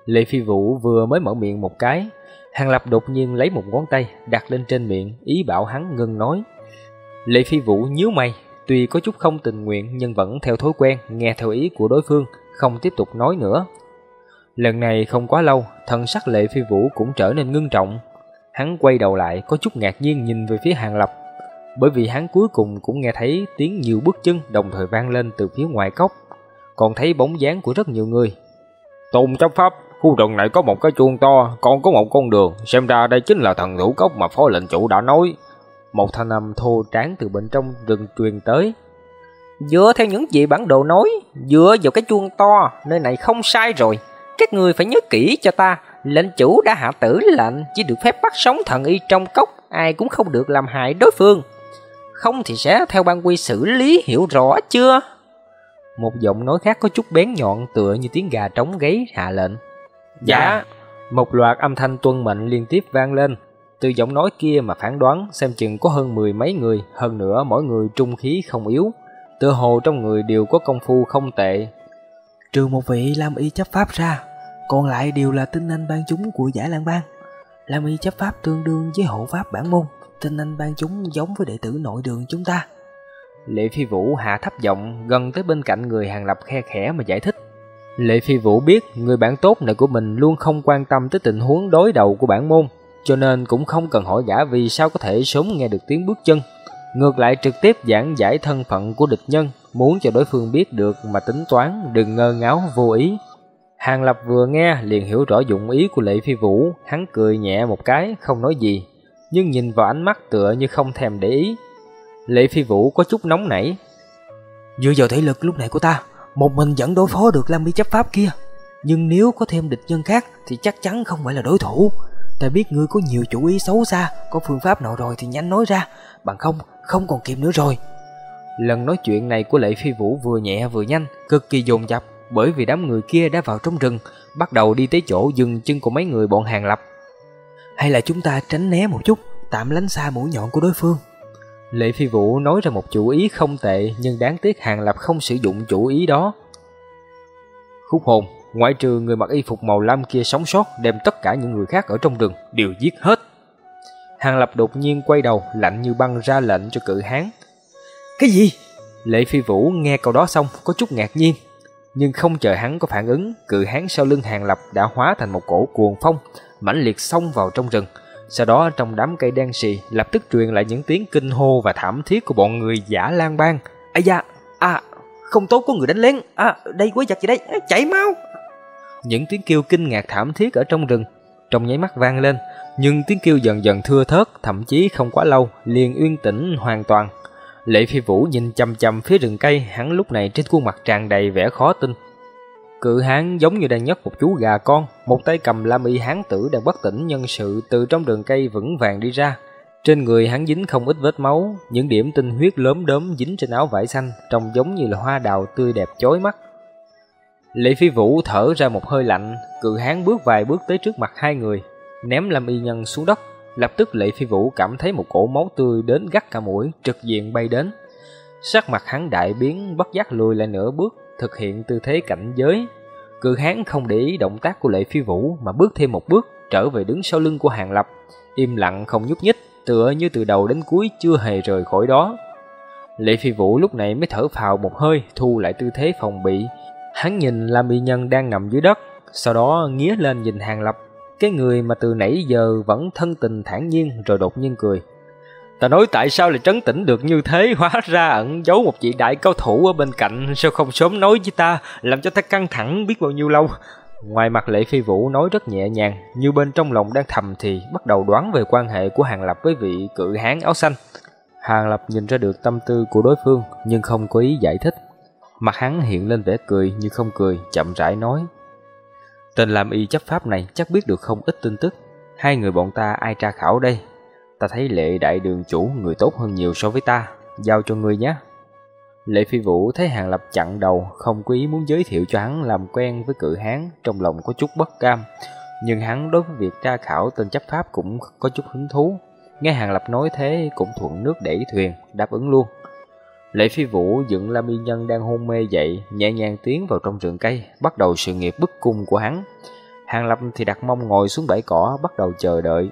Lệ Phi Vũ vừa mới mở miệng một cái, Hàng Lập đột nhiên lấy một ngón tay đặt lên trên miệng, ý bảo hắn ngừng nói. Lệ Phi Vũ nhíu mày, tuy có chút không tình nguyện nhưng vẫn theo thói quen nghe theo ý của đối phương, không tiếp tục nói nữa. Lần này không quá lâu, thần sắc Lệ Phi Vũ cũng trở nên ngưng trọng. Hắn quay đầu lại có chút ngạc nhiên nhìn về phía Hàng Lập, bởi vì hắn cuối cùng cũng nghe thấy tiếng nhiều bước chân đồng thời vang lên từ phía ngoài cốc, còn thấy bóng dáng của rất nhiều người. Tôn chấp pháp, khu rừng này có một cái chuông to, còn có một con đường, xem ra đây chính là thần thủ cốc mà phó lệnh chủ đã nói. Một thanh âm thô tráng từ bên trong rừng truyền tới. Dựa theo những gì bản đồ nói, dựa vào cái chuông to, nơi này không sai rồi. Các người phải nhớ kỹ cho ta, lệnh chủ đã hạ tử lệnh, chỉ được phép bắt sống thần y trong cốc, ai cũng không được làm hại đối phương. Không thì sẽ theo ban quy xử lý hiểu rõ chưa? Một giọng nói khác có chút bén nhọn tựa như tiếng gà trống gáy hạ lệnh. Dạ. dạ. Một loạt âm thanh tuân mệnh liên tiếp vang lên. Từ giọng nói kia mà phán đoán xem chừng có hơn mười mấy người, hơn nữa mỗi người trung khí không yếu. Tựa hồ trong người đều có công phu không tệ. Trừ một vị Lam Y chấp pháp ra, còn lại đều là tinh anh ban chúng của giải lan bang. Lam Y chấp pháp tương đương với hộ pháp bản môn, tinh anh ban chúng giống với đệ tử nội đường chúng ta. Lệ Phi Vũ hạ thấp giọng gần tới bên cạnh người hàng lập khe khẽ mà giải thích. Lệ Phi Vũ biết người bạn tốt này của mình luôn không quan tâm tới tình huống đối đầu của bản môn, cho nên cũng không cần hỏi gã vì sao có thể sớm nghe được tiếng bước chân. Ngược lại trực tiếp giảng giải thân phận của địch nhân, muốn cho đối phương biết được mà tính toán, đừng ngơ ngáo vô ý. Hàng Lập vừa nghe liền hiểu rõ dụng ý của Lệ Phi Vũ, hắn cười nhẹ một cái, không nói gì, nhưng nhìn vào ánh mắt tựa như không thèm để ý. Lệ Phi Vũ có chút nóng nảy. Dựa vào thể lực lúc này của ta, một mình vẫn đối phó được Lam Mi chấp pháp kia. Nhưng nếu có thêm địch nhân khác thì chắc chắn không phải là đối thủ. Ta biết ngươi có nhiều chủ ý xấu xa, có phương pháp nào rồi thì nhanh nói ra, bằng không, không còn kịp nữa rồi. Lần nói chuyện này của Lệ Phi Vũ vừa nhẹ vừa nhanh, cực kỳ dồn dập, bởi vì đám người kia đã vào trong rừng, bắt đầu đi tới chỗ dừng chân của mấy người bọn hàng lập. Hay là chúng ta tránh né một chút, tạm lánh xa mũi nhọn của đối phương. Lệ Phi Vũ nói ra một chủ ý không tệ, nhưng đáng tiếc hàng lập không sử dụng chủ ý đó. Khúc hồn, ngoại trừ người mặc y phục màu lam kia sống sót, đem tất cả những người khác ở trong rừng đều giết hết. Hàng lập đột nhiên quay đầu, lạnh như băng ra lệnh cho cự hán. Cái gì? Lệ Phi Vũ nghe câu đó xong, có chút ngạc nhiên, nhưng không chờ hắn có phản ứng, cự hán sau lưng Hàng Lập đã hóa thành một cổ cuồng phong, mãnh liệt xông vào trong rừng. Sau đó trong đám cây đen xì lập tức truyền lại những tiếng kinh hô và thảm thiết của bọn người giả lang bang. Ây da, à, không tốt có người đánh lén, à, đây quái vật gì đây, chạy mau. Những tiếng kêu kinh ngạc thảm thiết ở trong rừng, trong nháy mắt vang lên, nhưng tiếng kêu dần dần thưa thớt, thậm chí không quá lâu, liền uyên tĩnh hoàn toàn. Lệ Phi Vũ nhìn chăm chăm phía rừng cây, hắn lúc này trên khuôn mặt tràn đầy vẻ khó tin. Cự hán giống như đang nhấc một chú gà con, một tay cầm lam y hán tử đang bất tỉnh nhân sự từ trong rừng cây vững vàng đi ra. Trên người hắn dính không ít vết máu, những điểm tinh huyết lớn đốm dính trên áo vải xanh, trông giống như là hoa đào tươi đẹp chói mắt. Lệ Phi Vũ thở ra một hơi lạnh, cự hán bước vài bước tới trước mặt hai người, ném lam y nhân xuống đất, Lập tức Lệ Phi Vũ cảm thấy một cổ máu tươi đến gắt cả mũi, trực diện bay đến. Sắc mặt hắn đại biến, bất giác lùi lại nửa bước, thực hiện tư thế cảnh giới. Cự hán không để ý động tác của Lệ Phi Vũ mà bước thêm một bước, trở về đứng sau lưng của Hàng Lập, im lặng không nhúc nhích, tựa như từ đầu đến cuối chưa hề rời khỏi đó. Lệ Phi Vũ lúc này mới thở phào một hơi, thu lại tư thế phòng bị. Hắn nhìn Lam Y Nhân đang nằm dưới đất, sau đó nghía lên nhìn Hàng Lập, cái người mà từ nãy giờ vẫn thân tình thản nhiên rồi đột nhiên cười. Ta nói tại sao lại trấn tĩnh được như thế? Hóa ra ẩn giấu một vị đại cao thủ ở bên cạnh Sao không sớm nói với ta Làm cho ta căng thẳng biết bao nhiêu lâu? Ngoài mặt lệ phi vũ nói rất nhẹ nhàng Như bên trong lòng đang thầm thì Bắt đầu đoán về quan hệ của Hàng Lập với vị cự hán áo xanh. Hàng Lập nhìn ra được tâm tư của đối phương Nhưng không có ý giải thích. Mặt hắn hiện lên vẻ cười như không cười Chậm rãi nói Tên làm y chấp pháp này chắc biết được không ít tin tức. Hai người bọn ta ai tra khảo đây? Ta thấy lệ đại đường chủ người tốt hơn nhiều so với ta. Giao cho ngươi nhé. Lệ phi vũ thấy hàng lập chặn đầu, không có ý muốn giới thiệu cho hắn làm quen với cự hán, trong lòng có chút bất cam. Nhưng hắn đối với việc tra khảo tên chấp pháp cũng có chút hứng thú. Nghe hàng lập nói thế cũng thuận nước đẩy thuyền, đáp ứng luôn. Lệ Phi Vũ dựng Lam Y Nhân đang hôn mê dậy, nhẹ nhàng tiến vào trong rừng cây, bắt đầu sự nghiệp bức cung của hắn. Hàng Lập thì đặt mông ngồi xuống bãi cỏ, bắt đầu chờ đợi.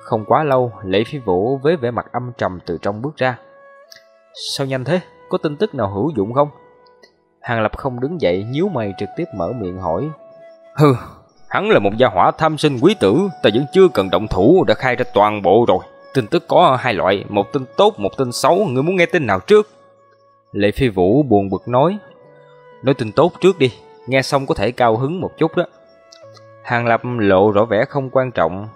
Không quá lâu, Lệ Phi Vũ với vẻ mặt âm trầm từ trong bước ra. Sao nhanh thế? Có tin tức nào hữu dụng không? Hàng Lập không đứng dậy, nhíu mày trực tiếp mở miệng hỏi. Hừ, hắn là một gia hỏa tham sinh quý tử, ta vẫn chưa cần động thủ đã khai ra toàn bộ rồi. Tin tức có hai loại, một tin tốt, một tin xấu, ngươi muốn nghe tin nào trước? Lệ Phi Vũ buồn bực nói. Nói tin tốt trước đi, nghe xong có thể cao hứng một chút đó. Hàng Lập lộ rõ vẻ không quan trọng.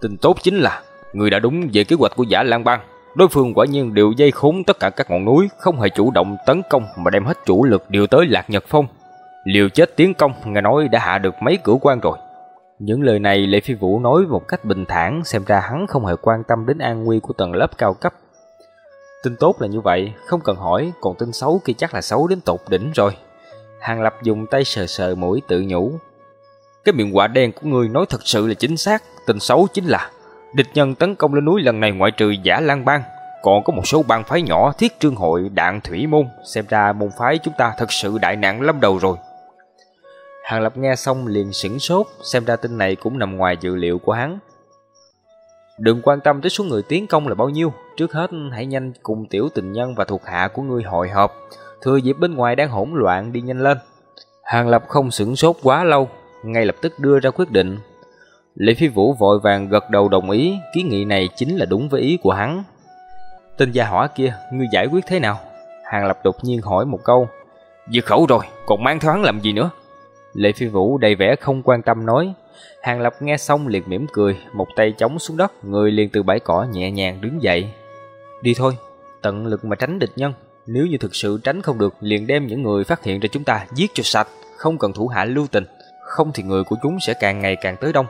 Tin tốt chính là, người đã đúng về kế hoạch của giả Lan Bang. Đối phương quả nhiên đều dây khốn tất cả các ngọn núi, không hề chủ động tấn công mà đem hết chủ lực điều tới Lạc Nhật Phong. Liều chết tiến công, nghe nói đã hạ được mấy cửa quan rồi. Những lời này Lệ Phi Vũ nói một cách bình thản, xem ra hắn không hề quan tâm đến an nguy của tầng lớp cao cấp Tin tốt là như vậy, không cần hỏi, còn tin xấu kia chắc là xấu đến tột đỉnh rồi. Hàng Lập dùng tay sờ sờ mũi tự nhủ. Cái miệng quả đen của ngươi nói thật sự là chính xác, tin xấu chính là địch nhân tấn công lên núi lần này ngoại trừ giả lan bang, còn có một số bang phái nhỏ thiết trương hội đạn thủy môn, xem ra môn phái chúng ta thật sự đại nạn lâm đầu rồi. Hàng Lập nghe xong liền sửng sốt, xem ra tin này cũng nằm ngoài dự liệu của hắn. Đừng quan tâm tới số người tiến công là bao nhiêu, trước hết hãy nhanh cùng tiểu tình nhân và thuộc hạ của ngươi hội họp, thừa dịp bên ngoài đang hỗn loạn đi nhanh lên. Hàng Lập không sửng sốt quá lâu, ngay lập tức đưa ra quyết định. Lệ Phi Vũ vội vàng gật đầu đồng ý, kiến nghị này chính là đúng với ý của hắn. Tên gia hỏa kia, ngươi giải quyết thế nào? Hàng Lập đột nhiên hỏi một câu. Dư khẩu rồi, còn mang theo hắn làm gì nữa? Lệ Phi Vũ đầy vẻ không quan tâm nói. Hàng Lập nghe xong liền mỉm cười, một tay chống xuống đất, người liền từ bãi cỏ nhẹ nhàng đứng dậy. Đi thôi, tận lực mà tránh địch nhân. Nếu như thực sự tránh không được, liền đem những người phát hiện ra chúng ta giết cho sạch, không cần thủ hạ lưu tình. Không thì người của chúng sẽ càng ngày càng tới đông.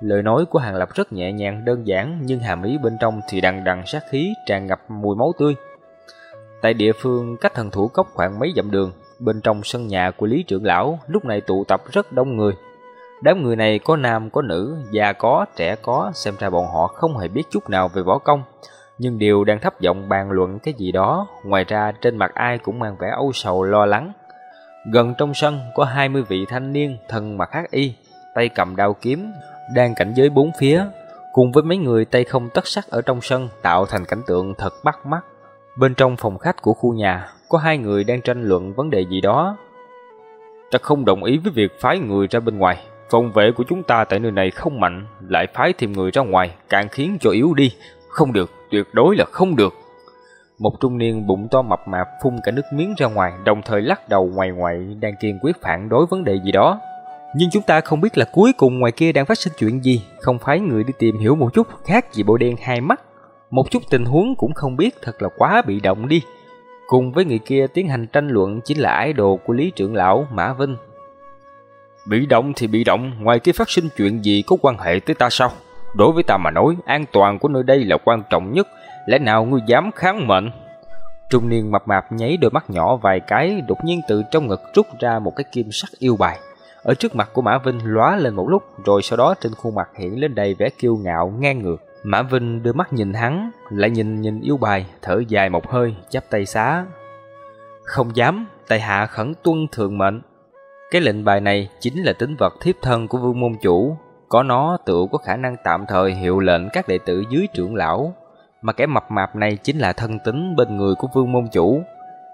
Lời nói của Hàng Lập rất nhẹ nhàng, đơn giản, nhưng hàm ý bên trong thì đằng đằng sát khí, tràn ngập mùi máu tươi. Tại địa phương cách thần thủ cốc khoảng mấy dặm đường, bên trong sân nhà của Lý trưởng lão lúc này tụ tập rất đông người. Đám người này có nam có nữ, già có, trẻ có, xem ra bọn họ không hề biết chút nào về võ công, nhưng đều đang thấp giọng bàn luận cái gì đó, ngoài ra trên mặt ai cũng mang vẻ âu sầu lo lắng. Gần trong sân có 20 vị thanh niên thân mặc hắc y, tay cầm đao kiếm, đang cảnh giới bốn phía, cùng với mấy người tay không tất sắc ở trong sân tạo thành cảnh tượng thật bắt mắt. Bên trong phòng khách của khu nhà, có hai người đang tranh luận vấn đề gì đó. Ta không đồng ý với việc phái người ra bên ngoài. Phòng vệ của chúng ta tại nơi này không mạnh, lại phái thêm người ra ngoài, càng khiến cho yếu đi. Không được, tuyệt đối là không được. Một trung niên bụng to mập mạp phun cả nước miếng ra ngoài, đồng thời lắc đầu ngoài ngoại đang kiên quyết phản đối vấn đề gì đó. Nhưng chúng ta không biết là cuối cùng ngoài kia đang phát sinh chuyện gì, không phái người đi tìm hiểu một chút, khác gì bộ đen hai mắt. Một chút tình huống cũng không biết thật là quá bị động đi. Cùng với người kia tiến hành tranh luận chính là ái đồ của Lý trưởng lão Mã Vinh. Bị động thì bị động, ngoài kia phát sinh chuyện gì có quan hệ tới ta sao? Đối với ta mà nói, an toàn của nơi đây là quan trọng nhất, lẽ nào ngươi dám kháng mệnh? Trung niên mập mạp nháy đôi mắt nhỏ vài cái, đột nhiên từ trong ngực rút ra một cái kim sắc yêu bài. Ở trước mặt của Mã Vinh lóa lên một lúc, rồi sau đó trên khuôn mặt hiện lên đầy vẻ kiêu ngạo ngang ngược. Mã Vinh đưa mắt nhìn hắn, lại nhìn nhìn yêu bài, thở dài một hơi, chắp tay xá. Không dám, tại hạ khẩn tuân thượng mệnh. Cái lệnh bài này chính là tính vật thiếp thân của vương môn chủ, có nó tự có khả năng tạm thời hiệu lệnh các đệ tử dưới trưởng lão, mà kẻ mập mạp này chính là thân tính bên người của vương môn chủ.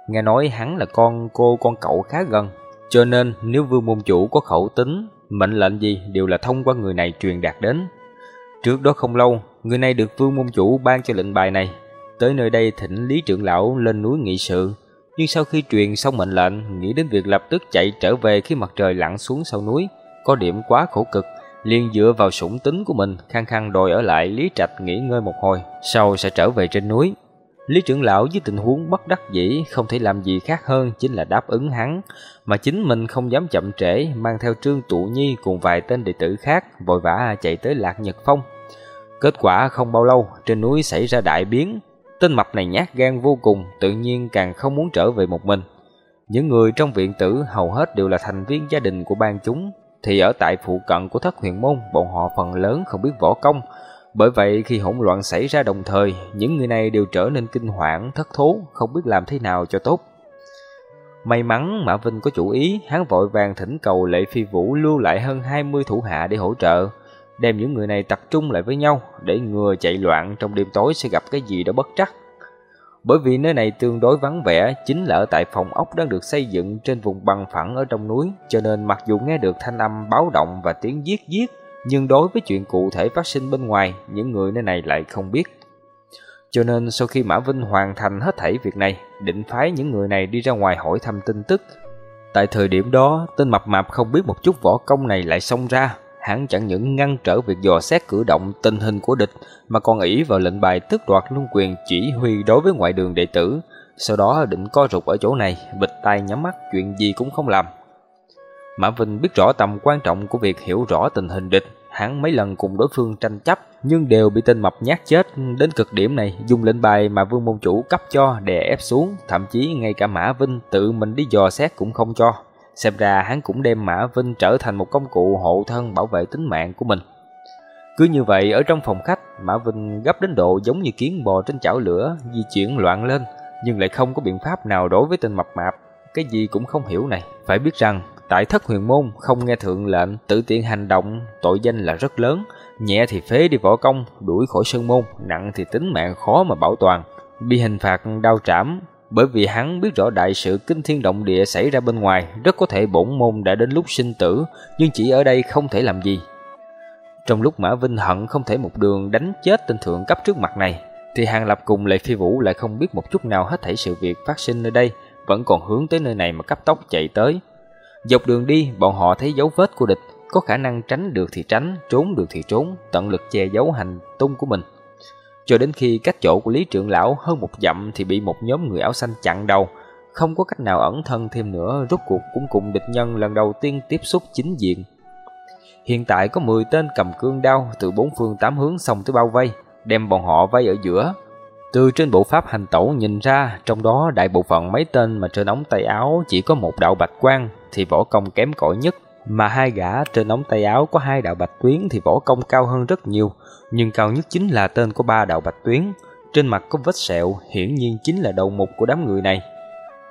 Nghe nói hắn là con cô con cậu khá gần, cho nên nếu vương môn chủ có khẩu tính, mệnh lệnh gì đều là thông qua người này truyền đạt đến. Trước đó không lâu, người này được vương môn chủ ban cho lệnh bài này, tới nơi đây thỉnh Lý trưởng lão lên núi nghị sự. Nhưng sau khi truyền xong mệnh lệnh, nghĩ đến việc lập tức chạy trở về khi mặt trời lặn xuống sau núi, có điểm quá khổ cực, liền dựa vào sủng tính của mình, khăng khăng đòi ở lại Lý Trạch nghỉ ngơi một hồi, sau sẽ trở về trên núi. Lý trưởng lão với tình huống bất đắc dĩ không thể làm gì khác hơn chính là đáp ứng hắn, mà chính mình không dám chậm trễ, mang theo Trương Tụ Nhi cùng vài tên đệ tử khác vội vã chạy tới Lạc Nhật Phong. Kết quả không bao lâu, trên núi xảy ra đại biến, tên mập này nhát gan vô cùng, tự nhiên càng không muốn trở về một mình. Những người trong viện tử hầu hết đều là thành viên gia đình của bang chúng, thì ở tại phụ cận của thất huyền môn, bọn họ phần lớn không biết võ công, bởi vậy khi hỗn loạn xảy ra đồng thời, những người này đều trở nên kinh hoảng, thất thố, không biết làm thế nào cho tốt. May mắn Mã Vinh có chủ ý, hắn vội vàng thỉnh cầu Lệ Phi Vũ lưu lại hơn 20 thủ hạ để hỗ trợ, đem những người này tập trung lại với nhau để ngừa chạy loạn trong đêm tối sẽ gặp cái gì đó bất trắc. Bởi vì nơi này tương đối vắng vẻ, chính là ở tại phòng ốc đang được xây dựng trên vùng bằng phẳng ở trong núi, cho nên mặc dù nghe được thanh âm báo động và tiếng giết giết, nhưng đối với chuyện cụ thể phát sinh bên ngoài, những người nơi này lại không biết. Cho nên sau khi Mã Vinh hoàn thành hết thảy việc này, định phái những người này đi ra ngoài hỏi thăm tin tức. Tại thời điểm đó, tên mập mạp không biết một chút võ công này lại xông ra, hắn chẳng những ngăn trở việc dò xét cử động tình hình của địch, mà còn ỷ vào lệnh bài tước đoạt luân quyền chỉ huy đối với ngoại đường đệ tử, sau đó định co rụt ở chỗ này, bịch tay nhắm mắt, chuyện gì cũng không làm. Mã Vinh biết rõ tầm quan trọng của việc hiểu rõ tình hình địch, hắn mấy lần cùng đối phương tranh chấp, nhưng đều bị tên mập nhát chết đến cực điểm này, dùng lệnh bài mà Vương môn chủ cấp cho đè ép xuống, thậm chí ngay cả Mã Vinh tự mình đi dò xét cũng không cho. Xem ra hắn cũng đem Mã Vinh trở thành một công cụ hộ thân bảo vệ tính mạng của mình. Cứ như vậy ở trong phòng khách, Mã Vinh gấp đến độ giống như kiến bò trên chảo lửa, di chuyển loạn lên, nhưng lại không có biện pháp nào đối với tên mập mạp. Cái gì cũng không hiểu này, phải biết rằng tại thất huyền môn không nghe thượng lệnh, tự tiện hành động, tội danh là rất lớn, nhẹ thì phế đi võ công, đuổi khỏi sơn môn, nặng thì tính mạng khó mà bảo toàn, bị hình phạt đau trảm, bởi vì hắn biết rõ đại sự kinh thiên động địa xảy ra bên ngoài, rất có thể bổn môn đã đến lúc sinh tử, nhưng chỉ ở đây không thể làm gì. Trong lúc Mã Vinh hận không thể một đường đánh chết tên thượng cấp trước mặt này, thì Hàng Lập cùng Lệ Phi Vũ lại không biết một chút nào hết thảy sự việc phát sinh nơi đây, vẫn còn hướng tới nơi này mà cấp tốc chạy tới. Dọc đường đi, bọn họ thấy dấu vết của địch, có khả năng tránh được thì tránh, trốn được thì trốn, tận lực che giấu hành tung của mình. Cho đến khi cách chỗ của Lý Trưởng Lão hơn một dặm thì bị một nhóm người áo xanh chặn đầu, không có cách nào ẩn thân thêm nữa, rốt cuộc cũng cùng địch nhân lần đầu tiên tiếp xúc chính diện. Hiện tại có 10 tên cầm cương đao từ bốn phương tám hướng xông tới bao vây, đem bọn họ vây ở giữa. Từ trên bộ pháp hành tẩu nhìn ra, trong đó đại bộ phận mấy tên mà trên ống tay áo chỉ có một đạo bạch quang thì võ công kém cỏi nhất, mà hai gã trên ống tay áo có hai đạo bạch tuyến thì võ công cao hơn rất nhiều, nhưng cao nhất chính là tên của ba đạo bạch tuyến. Trên mặt có vết sẹo, hiển nhiên chính là đầu mục của đám người này.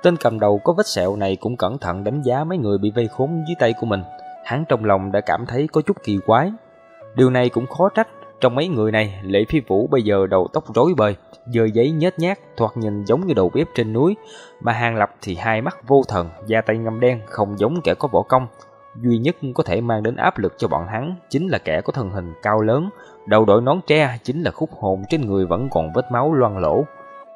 Tên cầm đầu có vết sẹo này cũng cẩn thận đánh giá mấy người bị vây khốn dưới tay của mình. Hắn trong lòng đã cảm thấy có chút kỳ quái. Điều này cũng khó trách, trong mấy người này, Lệ Phi Vũ bây giờ đầu tóc rối bời, dơ giấy nhếch nhác, thoạt nhìn giống như đầu bếp trên núi, mà Hàng Lập thì hai mắt vô thần, da tay ngâm đen, không giống kẻ có võ công. Duy nhất có thể mang đến áp lực cho bọn hắn chính là kẻ có thân hình cao lớn, đầu đội nón tre chính là khúc hồn trên người vẫn còn vết máu loang lỗ.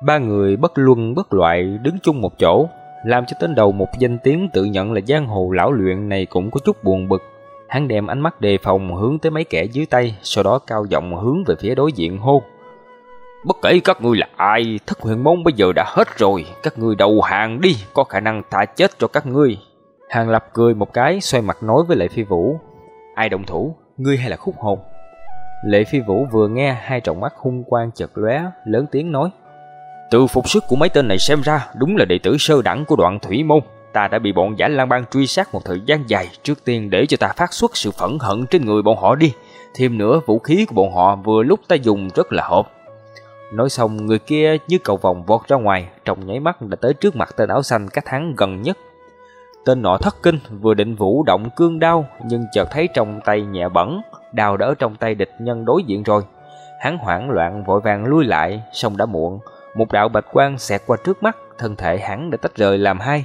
Ba người bất luân bất loại đứng chung một chỗ, làm cho tên đầu một danh tiếng tự nhận là giang hồ lão luyện này cũng có chút buồn bực. Hắn đem ánh mắt đề phòng hướng tới mấy kẻ dưới tay, sau đó cao giọng hướng về phía đối diện hô. Bất kể các ngươi là ai, thất huyền môn bây giờ đã hết rồi, các ngươi đầu hàng đi, có khả năng ta chết cho các ngươi. Hàng Lập cười một cái, xoay mặt nói với Lệ Phi Vũ. Ai động thủ, ngươi hay là khúc hồn? Lệ Phi Vũ vừa nghe hai tròng mắt hung quang chật lóe, lớn tiếng nói: "Từ phục sức của mấy tên này xem ra, đúng là đệ tử sơ đẳng của Đoạn Thủy môn. Ta đã bị bọn Giả Lang Bang truy sát một thời gian dài, trước tiên để cho ta phát xuất sự phẫn hận trên người bọn họ đi. Thêm nữa, vũ khí của bọn họ vừa lúc ta dùng rất là hợp." Nói xong, người kia như cầu vòng vọt ra ngoài, trong nháy mắt đã tới trước mặt tên áo xanh cách hắn gần nhất. Tên nọ thất kinh, vừa định vũ động cương đao, nhưng chợt thấy trong tay nhẹ bẩn, đào đỡ trong tay địch nhân đối diện rồi. Hắn hoảng loạn vội vàng lui lại, xong đã muộn, một đạo bạch quang xẹt qua trước mắt, thân thể hắn đã tách rời làm hai.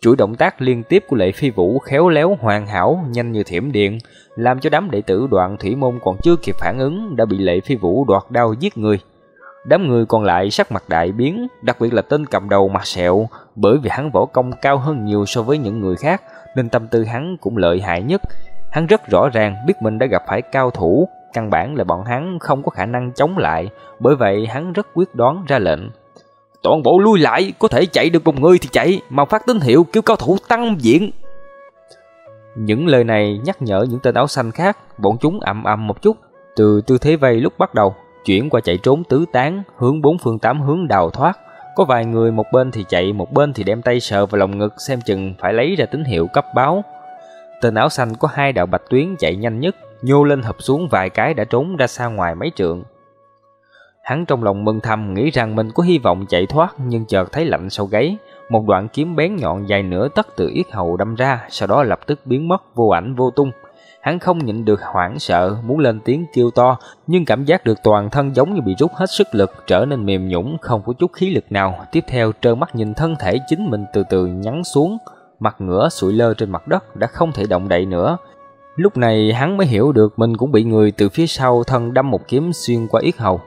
Chuỗi động tác liên tiếp của Lệ Phi Vũ khéo léo hoàn hảo, nhanh như thiểm điện, làm cho đám đệ tử đoạn thủy môn còn chưa kịp phản ứng đã bị Lệ Phi Vũ đoạt đao giết người. Đám người còn lại sắc mặt đại biến, đặc biệt là tên cầm đầu mặt sẹo, bởi vì hắn võ công cao hơn nhiều so với những người khác, nên tâm tư hắn cũng lợi hại nhất. Hắn rất rõ ràng biết mình đã gặp phải cao thủ, căn bản là bọn hắn không có khả năng chống lại, bởi vậy hắn rất quyết đoán ra lệnh. Toàn bộ lui lại, có thể chạy được một người thì chạy, mà phát tín hiệu kêu cao thủ tăng diện. Những lời này nhắc nhở những tên áo xanh khác, bọn chúng ầm ầm một chút, từ tư thế vây lúc bắt đầu, chuyển qua chạy trốn tứ tán, hướng bốn phương tám hướng đào thoát. Có vài người một bên thì chạy, một bên thì đem tay sờ vào lồng ngực xem chừng phải lấy ra tín hiệu cấp báo. Tên áo xanh có hai đạo bạch tuyến chạy nhanh nhất, nhô lên hợp xuống vài cái đã trốn ra xa ngoài mấy trượng. Hắn trong lòng mừng thầm nghĩ rằng mình có hy vọng chạy thoát nhưng chợt thấy lạnh sau gáy, một đoạn kiếm bén nhọn dài nửa tấc từ yết hầu đâm ra, sau đó lập tức biến mất vô ảnh vô tung. Hắn không nhịn được hoảng sợ, muốn lên tiếng kêu to, nhưng cảm giác được toàn thân giống như bị rút hết sức lực, trở nên mềm nhũn, không có chút khí lực nào. Tiếp theo trơ mắt nhìn thân thể chính mình từ từ nhắn xuống, mặt ngửa sụi lơ trên mặt đất đã không thể động đậy nữa. Lúc này hắn mới hiểu được mình cũng bị người từ phía sau thân đâm một kiếm xuyên qua yết hầu.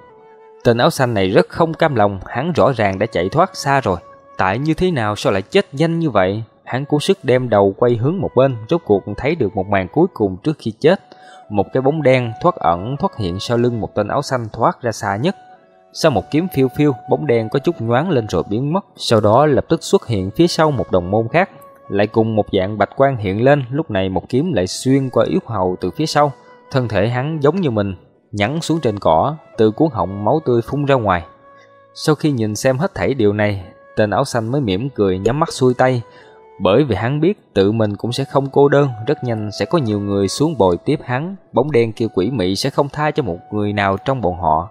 Tên áo xanh này rất không cam lòng, hắn rõ ràng đã chạy thoát xa rồi. Tại như thế nào sao lại chết nhanh như vậy? Hắn cố sức đem đầu quay hướng một bên, rốt cuộc thấy được một màn cuối cùng trước khi chết. Một cái bóng đen thoát ẩn thoát hiện sau lưng một tên áo xanh thoát ra xa nhất. Sau một kiếm phiêu phiêu, bóng đen có chút nhoáng lên rồi biến mất, sau đó lập tức xuất hiện phía sau một đồng môn khác, lại cùng một dạng bạch quang hiện lên, lúc này một kiếm lại xuyên qua yếu hầu từ phía sau. Thân thể hắn giống như mình, nhắn xuống trên cỏ, từ cuốn họng máu tươi phun ra ngoài. Sau khi nhìn xem hết thảy điều này, tên áo xanh mới mỉm cười nhắm mắt xuôi tay, bởi vì hắn biết tự mình cũng sẽ không cô đơn, rất nhanh sẽ có nhiều người xuống bồi tiếp hắn, bóng đen kia quỷ mị sẽ không tha cho một người nào trong bọn họ.